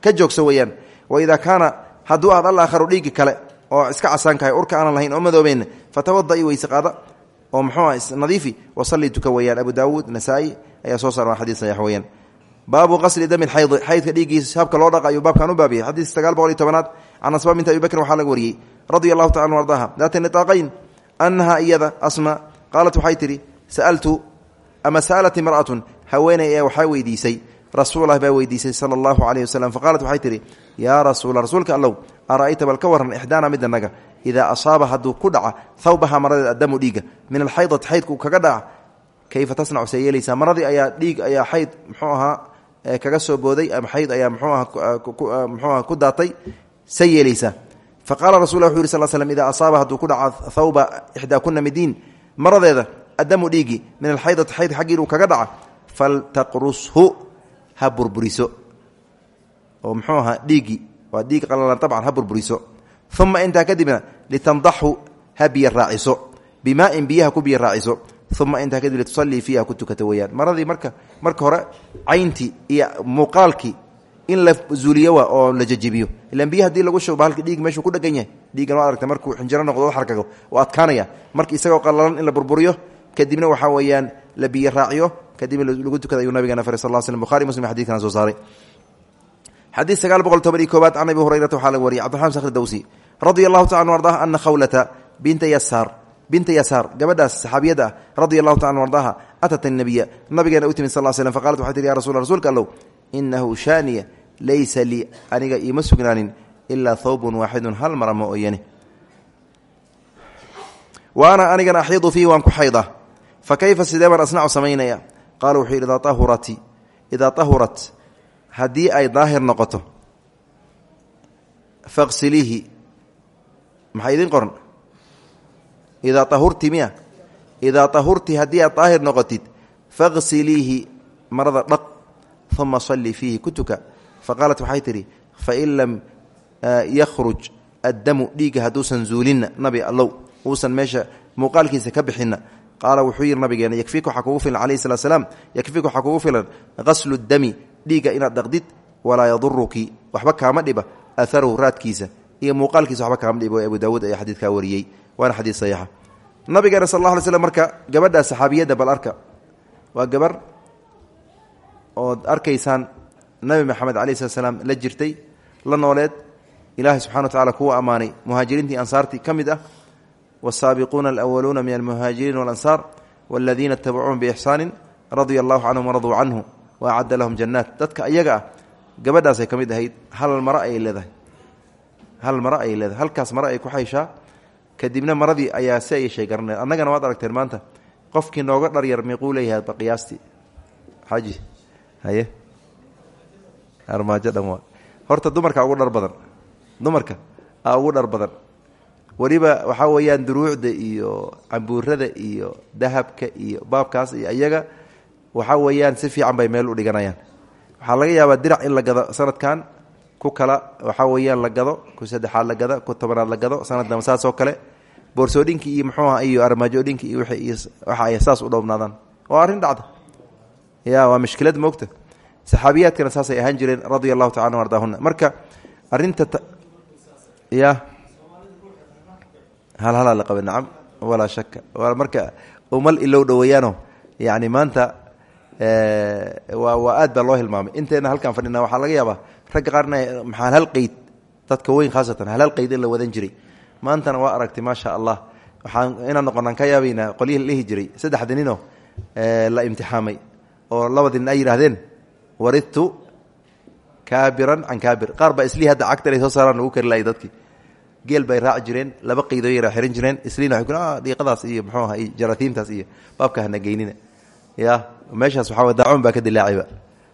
Speaker 1: ka joogso weeyaan. Waida kaana hadduu ahad alaakharu dhiigi kale oo iska casaankahay urka aanan lahayn oo madoobeyn fatawada'i weyse qaada oo muxuu nadiifi wasalli tuka weeyaan. Abu daawuud nasaa-i ayaa soo saara xadiis saxiix weeyaan. Baabu qasli dami xaydi xaydka dhiiggiisa habka loo radia allahu taala ardaha. Daata nitaaqayn annaha iyada asma qaalat waxay tidhi sa'altu ama sa'alat imra'atun? Haweeney ee waxaa weydiisay rasuulah baa weydiisay sala allahu calayh wasalam faqaalat waxay tidhi yaa rasuula rasuulka allow ara'ayta bal ka warran ixdaana midanaga idaa asaaba hadduu ku dhaca thawbaha maradeed addamu dhiiga. Min alxaydati xaydku kaga dhaca. Kayfa tasnacu see yeelaysaa? Maradii ayaa dhiig ayaa xayd muxuu ahaa kaga soo booday ama xayd ayaa faqaala rasul wuxu yiri sal slm idaa asaaba hadduu ku dhaca thawba ixdaa kuna midiin maradeeda addamu dhiigi min alxaydati xayd xaggii uu kaga dhaca faltaqrushu ha burburiso. Oo mxuu ahaa dhiiggii waa dhiig qalalan abcan ha burburiso. Uma intaa kadibna litandaxu ha biyo raaciso bimaain biyaha ku biyo raaciso. Uma intaa kadib litusallii fiiha ku tukata weyaan in la zuuliyo waa oo la jajibiyo ilan biyo haddii lagu shubo halka dhiig meeshuu ku dhegan yahay dhiiggan waa aragta markuu xinjiro noqdo o xarkago oo adkaanaya. Marka isagoo qalalan in la burburiyo kadibna waxaa weeyaan la biyo raaciyo kadibna lagu tukada ayuu nabigeena faray sal slam buhari muslim xadidkana soo saaray. Xadiid sagaal boqol toban iyo koobaad can abi hurayrata waxaa laga wariyay cbdiraxman sakhr dawsi radia allahu taala anu ardaha ana khawlata binta yasaar binta yasaar gabadhaas saxaabiyadda ah radia allahu taala anu ardaha atat annabiya nabigeena u timid sal slm faqalat waxay tihi ya rasul rsulka allow inahu shaaniya laysa lii aniga iima sugnaanin ilaa thawbun waaxidun hal mara ma ooyane. Wa ana anigana axiidu fiihi waan ku xayda. Fa kayfa sidee baan asnacu samaynaya? Qaala wuxuu yidhi idaa ahurati idaa ahurat haddii ay daahir noqoto faqsiliihi. Maxaa idiin qoran? Idaa ahurti miya? Idaa ahurti haddii aad daahir noqotid faqsiliihi marada dhaq uma salli fiihi ku tuka. Faqaalat waxay tidhi fain lam yakhruj addamu dhiigga hadduusan zuulinna nabi allow uusan meesha muuqaalkiisa ka bixinna. Qaala wuxuu yidhi nabigeena yakfiika waxaa kugu filan calayhi salat slaam yakfiika waxaa kugu filan qaslu dami dhiigga inaad dhaqdid walaa yaduruki waxba kaama dhiba aharuhu raadkiisa iyo muuqaalkiisa waxba kaama dhiba abu daawuud ayaa xadiidkaa wariyey. Waana xadiid saxiixa. Nabigeena sal alla alay ood arkaysaan nabi maxamed calayi slat la jirtay la nooleed ilaahay subxana wa tacala kuwa ammaanay. Muhaajiriintii ansaartii ka mid ah wsaabiquuna alwaluuna min almuhaajiriin walansaar waladiina itabacuuhum biixsaani radia allahu canhum waraduu canhu wa acadda lahum jannaat. Dadka ayaga ah gabadhaasay ka ahayd hal maro ayay leedahay. Hal maro ayay leedahay. Halkaas maro ay ku xayshaa kadibna maradii ayaa si ay shay garanay annagana waad aragteen maanta qofkii nooga dharyar miiquu leeyahay ba qiyaastii haye. Armaajo dhan horta dumarka ugu dhar badan dumarka a ugu dhar badan. Weliba waxaa weeyaan duruucda iyo cambuurada iyo dahabka iyo baabkaas iyo iyaga waxaa weeyaan si fiican bay meel u dhiganayaan. Waxaa laga yaabaa dirac in la gado sanadkan ku kala waxaa weeyaan la gado ku saddexaad la gada ku tobanaad la gado sanadnama saas oo kale. Boorsoodhinki iyo muxuu aha iyo armaajooyinki iyo waxa ay saas u dhowbnaadaan waa arrin dhacda ya waa mushkilad moogta. Saxaabiyaadkana saasay ahaan jireen radia allahu tacala ardaahuna marka arinta ya. Hal halaa la qaba nacam. Walaa shaka marka umal ilow dhoweeyaano yani maanta waa waa aad baa loo hilmaamay. Inteena halkaan fadhina waxaa laga yaabaa ragga qaarna maxaa hal qeyd dadka weyn khaasatan hal hal qeyd in la wadan jiray. Maantana waa aragtay maasha allah waxaan inaan noqonaan ka yaabaynaa qolyihii la dhihi jiray saddexda ninoo la imtixaamay oo labadi nin ay yidhaahdeen waridtu kaabiran can kaabir. Qaar baa islii hadda cagta inay soo kari laayay dadkii. Geel bay raaci jireen laba qeydoo yara xihan jireen. Isliina waxay ku dhiiqadaas iyo muxuu aha jaratiimtaas iyo baabka hana geynina ya meeshaas waxaa way daacuun baa ka dilaaciba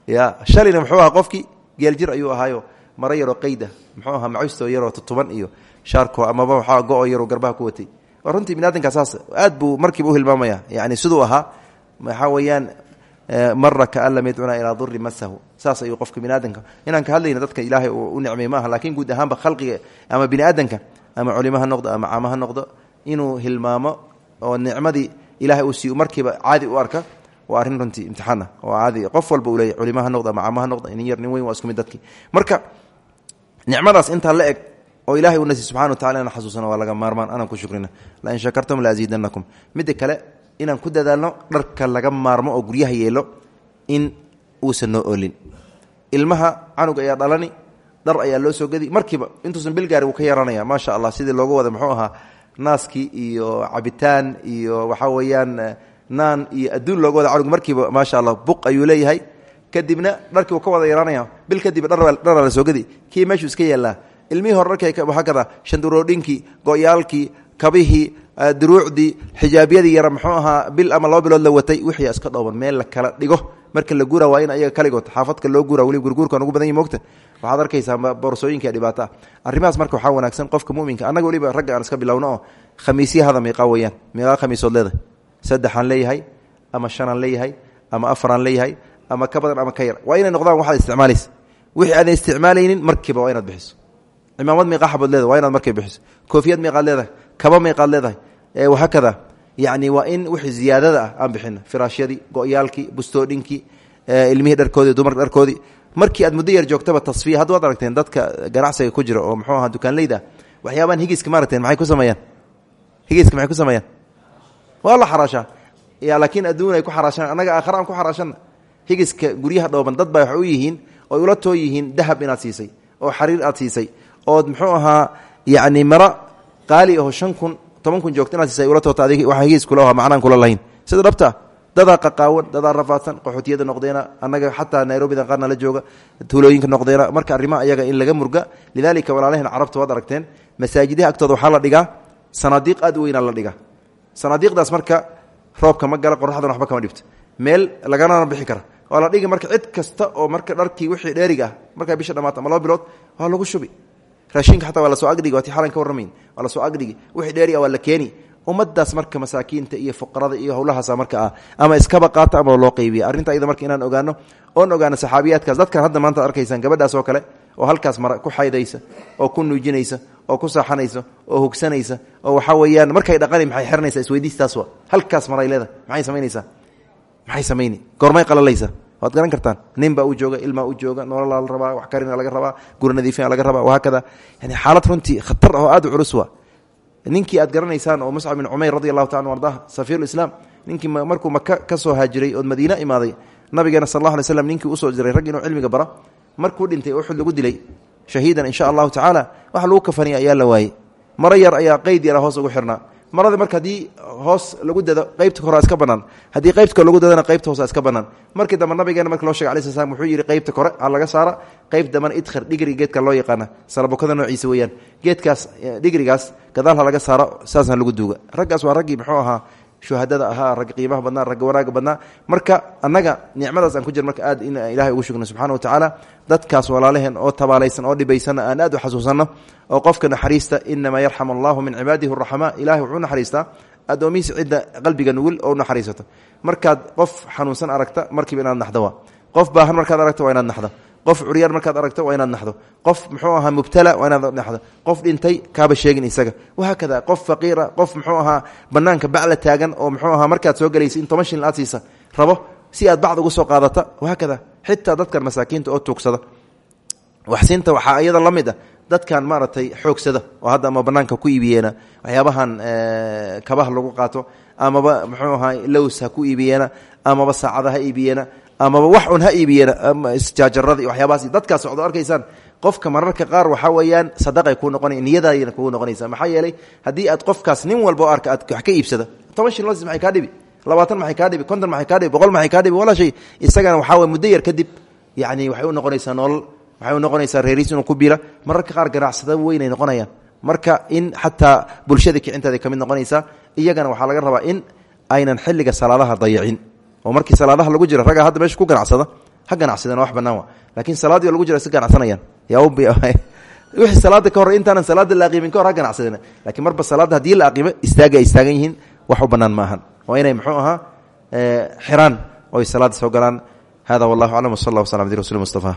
Speaker 1: ya shalina muxuu ahaa qofkii geel jir ayuu ahaayo maro qeyda muxuu ahaa macustoo yaroo tutuban iyo shaarko amaba waxaa go-o yaroo garbaha ku watay. Runtii biniadamka saas aad buu markiiba uhilmaamaya yani siduu ahaa waxaa weeyaan mara kaan lam yadcuna ilaa duri masahu saas ayuu qofka biniaadamka inaan ka hadlayna dadka ilaahay uu u nicmay maaha laakiin guud ahaanba khalqiga ama biniaadanka ama culimo ha noqdo ama caamo ha noqdo inuu hilmaamo oo nicmadii ilahay uu siiy markiiba caadi u arka waa arrin runtii imtixaan ah. Oo caadi qof walba uu leeyahy culimo ha noqdo ama caamo ha noqdo nin yar nin weyn waa isku mid dadkii. Marka nicmadaas intaa la eg oo ilahay uuna siiy subxana wa tacala inaan xasuusano waa laga maarmaan anaan ku shukrina lain shakartum laaziidanakum midda kale inaan ku dadaalno dharka laga maarmo oo guryaha yeelo in uusan noo oolin. Ilmaha canug ayaa dhalani dhar ayaa loo soo gedi markiiba intuusan bilgaari wuu ka yaranaya maasha allah sidii looga wada muxuu ahaa naaskii iyo cabitaan iyo waxaa weeyaan naan iyo adduun looga wada canug markiiba maasha allah buq ayuu leeyahay. Kadibna dharkii wuu ka wada yaranaya bil kadib dharaa la soo gedi kii meeshuu iska yeelaa? Ilmihii hore dharka waxaa kada shanduroodhinkii go-yaalkii kabihii duruucdii xijaabyadii yara muxuu ahaa bil ama laba bilood la watay wixii iska dhooban meel la kala dhigo. Marka la guura waa in ayaga kaligood xaafadka loo guura weli gurguurkan ugu badan yi mogta waxaad arkaysaa boorsooyinka dhibaato ah arrimahaas marka waxaa wanaagsan qofka muminka annaga weliba ragga aan iska bilowno oo khamiisyahada miiqaa weyaan miiqaa khamiisood leedahay. Saddexaan leeyahay ama shanaan leeyahay ama afaraan leeyahay ama ka badan ama ka yar. Waa inay noqdaan waxaad isticmaalaysa. Wixii aadan isticmaalaynin markiiba waa inaad bixiso. Cimaamad miiqaa xabood leedahay waa inaad markiiba bixiso. Koofiyad miiqaad leedahay kaba miiqaad leedahay wahaakada yani waa in wixii ziyaadada ah aan bixino firaashyadii go-yaalkii bustoodhinkii ilmihii dharkoodii dumarka dharkoodii. Markii aad muddo yar joogtaba tasfiya hadda waad aragteen dadka ganacsiga ku jira oo muxuu ahaa dukaanleyda ah waxyaabaan higiska maaragteen maxay ku sameeyaan? Higiska maxay ku sameeyaan? Waa la ya laakiin adduun ku xaraashaan annaga aakhare ku xaraashana higiska guryaha dhooban dad baa waxay u yihiin oy ula too dahab inaad siisay oo xariir aad siisay. Ood muxuu ahaa yacni maro qaali aho shan kun toban kun joogta inaad siisay ula toota adig waxa higiis kula aha macnaan kula lahayn. Sida dhabta dadaa qaqaawan dadaa rafaadsan qaxootiyada noqdeena annaga xataa nairobida qaarna la jooga tuulooyinka noqdeena marka arrimaha ayaga in laga murga. Lidaalika walaalaheen carabta waad aragteen masaajidaha agtooda waxaa la dhigaa sanaadiiq aad u la dhigaa. Sanaadiiqdaas marka roobka ma gala qoraxdana waxba kama dhibto. Meel laganana bixi kara. Waa la marka cid kasta oo marka dharkii wixii dheeriga ah bisha dhamaato ama bilood waa lagu shubi raashinka xataa waa la soo agdhigi waati xalan ka warramayn waa la soo agdhigi. Wixii dheeri ah waa la ummadaas marka masaakiinta iyo fuqarada iyo howlahaasa marka ah ama iskaba qaata ama loo qaybiya arrinta iyada marka inaan ogaano oon ogaano saxaabiyaadkaas. Dadkan hadda maanta arkaysaan gabadhaas oo kale oo halkaas mara ku xaydaysa oo ku nuujinaysa oo ku saaxanaysa oo hogsanaysa oo waxaa weeyaan markay dhaqani maxay xiranaysaa isweydiistaas wa halkaas maray leedahay. Maxay samaynaysaa maxay samayni? Goormay qalalaysa waad garan kartaan. Nin baa u jooga ilmaa u jooga nololaa la rabaa wax karina laga rabaa guri nadiifina laga rabaa wahaakada yani xaalad runtii khatar oo aad u culus wa ninkii aad garanaysaan oo muscab bin cumayr radi allahu taala ardah safiirulislaam ninkii markuu maka ka soo haajiray ood madiine imaaday nabigeena sal allah alay slam ninkii u soo diray rag inuu cilmiga bara markuu dhintay uxud lagu dilay shahiidan insha allahu tacaala wax lagu kafaniya ayaa la waayey. Maro yar ayaa qeyd yara hoos ugu xirnaa marada marka haddii hoos lagu dado qeybta kore iska banaan. Haddii qeybta kore lagu dadana qeybta hoose iska banaan. Markii dambe nabigeena marka loo shegay alai sl slam wuxuu yidhi qeybta kore ha laga saara. Qeyb dambana idkhar dhigri geedka loo yaqaana. Salabokada noociisa weeyaan. Geedkaas dhigrigaas gadaal ha laga saaro saasna lagu duuga. Raggaas waa raggii muxuu ahaa shuhadada ahaa ragga qiimaha badnaa ragga wanaaga badnaa. Marka annaga nicmadaas aan ku jir marka aad in ilahay ugu shugno subxana wa tacaala dadkaas walaalaheen oo tabaalaysan oo dhibaysanna aan aad u xasuusanno oo qofka naxariista inamaa yarxam allahu min cibaadihi araxmaa ilahay wuxuu naxariistaa addoomihiisa cidda qalbiga nugul oo naxariisato markaad qof xanuunsan aragta markiiba inaad naxdo waa. Qof baahan markaad aragto waa inaad naxdo qof curyaan markaad aragto waa inaad naxdo. Qof muxuu ahaa mubtala waa inaad naxdo. Qof dhintay kaaba sheegin isaga. Wahaakada qof faqiira qof muxuu ahaa banaanka bacla taagan oo muxuu ahaa markaad soo gelaysa in toban shilin aad siisa rabo si aad bacd uga soo qaadata. Wahaakada xitaa dadkan masaakiinta oo tuugsada. Waxsiinta waxaa iyada la dadkan maaragtay xoogsada oo hadda ama banaanka ku iibiyeena waxyaabahan kabaha lagu qaato amaba muxuu ahaa lows ha ku iibiyeena amaba saacada ha iibiyeena amaba wax un ha iibiyeen isjaajarada iyo waxyaabahaas dadkaas socdo arkaysaan qofka mararka qaar waxaa weeyaan sadaqay kuu noqonay niyadaadina kugu noqonaysa maxaa yeelay haddii aad qofkaas nin walba arka aad ka iibsada toban shil los maxay kaa dhibi? labaatan maxay kaa dhibi? konton maxay kaa dhibi? boqol maxay kaa dhibi? walaa shay. Isagana waxaa weye muddo yar kadib yacni waxay u noqonaysaa nolol waxay u noqonaysaa reeriis inuu ku biira mararka qaar ganacsada weynay noqonayaan. Marka in xataa bulshada kicintaada ka mid iyagana waxaa laga rabaa in aynan xilliga salaadaha dayacin oo markii salaadaha lagu jira ragga hadda meesha ku ganacsada ha ganacsadeen wax banaan wa laakiin salaadii lagu jira si ganacsanayaan wixii salaada ka hor intaanan salaada la aqiimin ka hor ganacsadeen lakiin marba salaadda haddii la aqiimo istaaga istaagan yihiin wax u banaan ma ahan waa inay muxuu ahaa xiraan oo ay soo galaan. Hada wallahu aclam wsal allah waslam abdi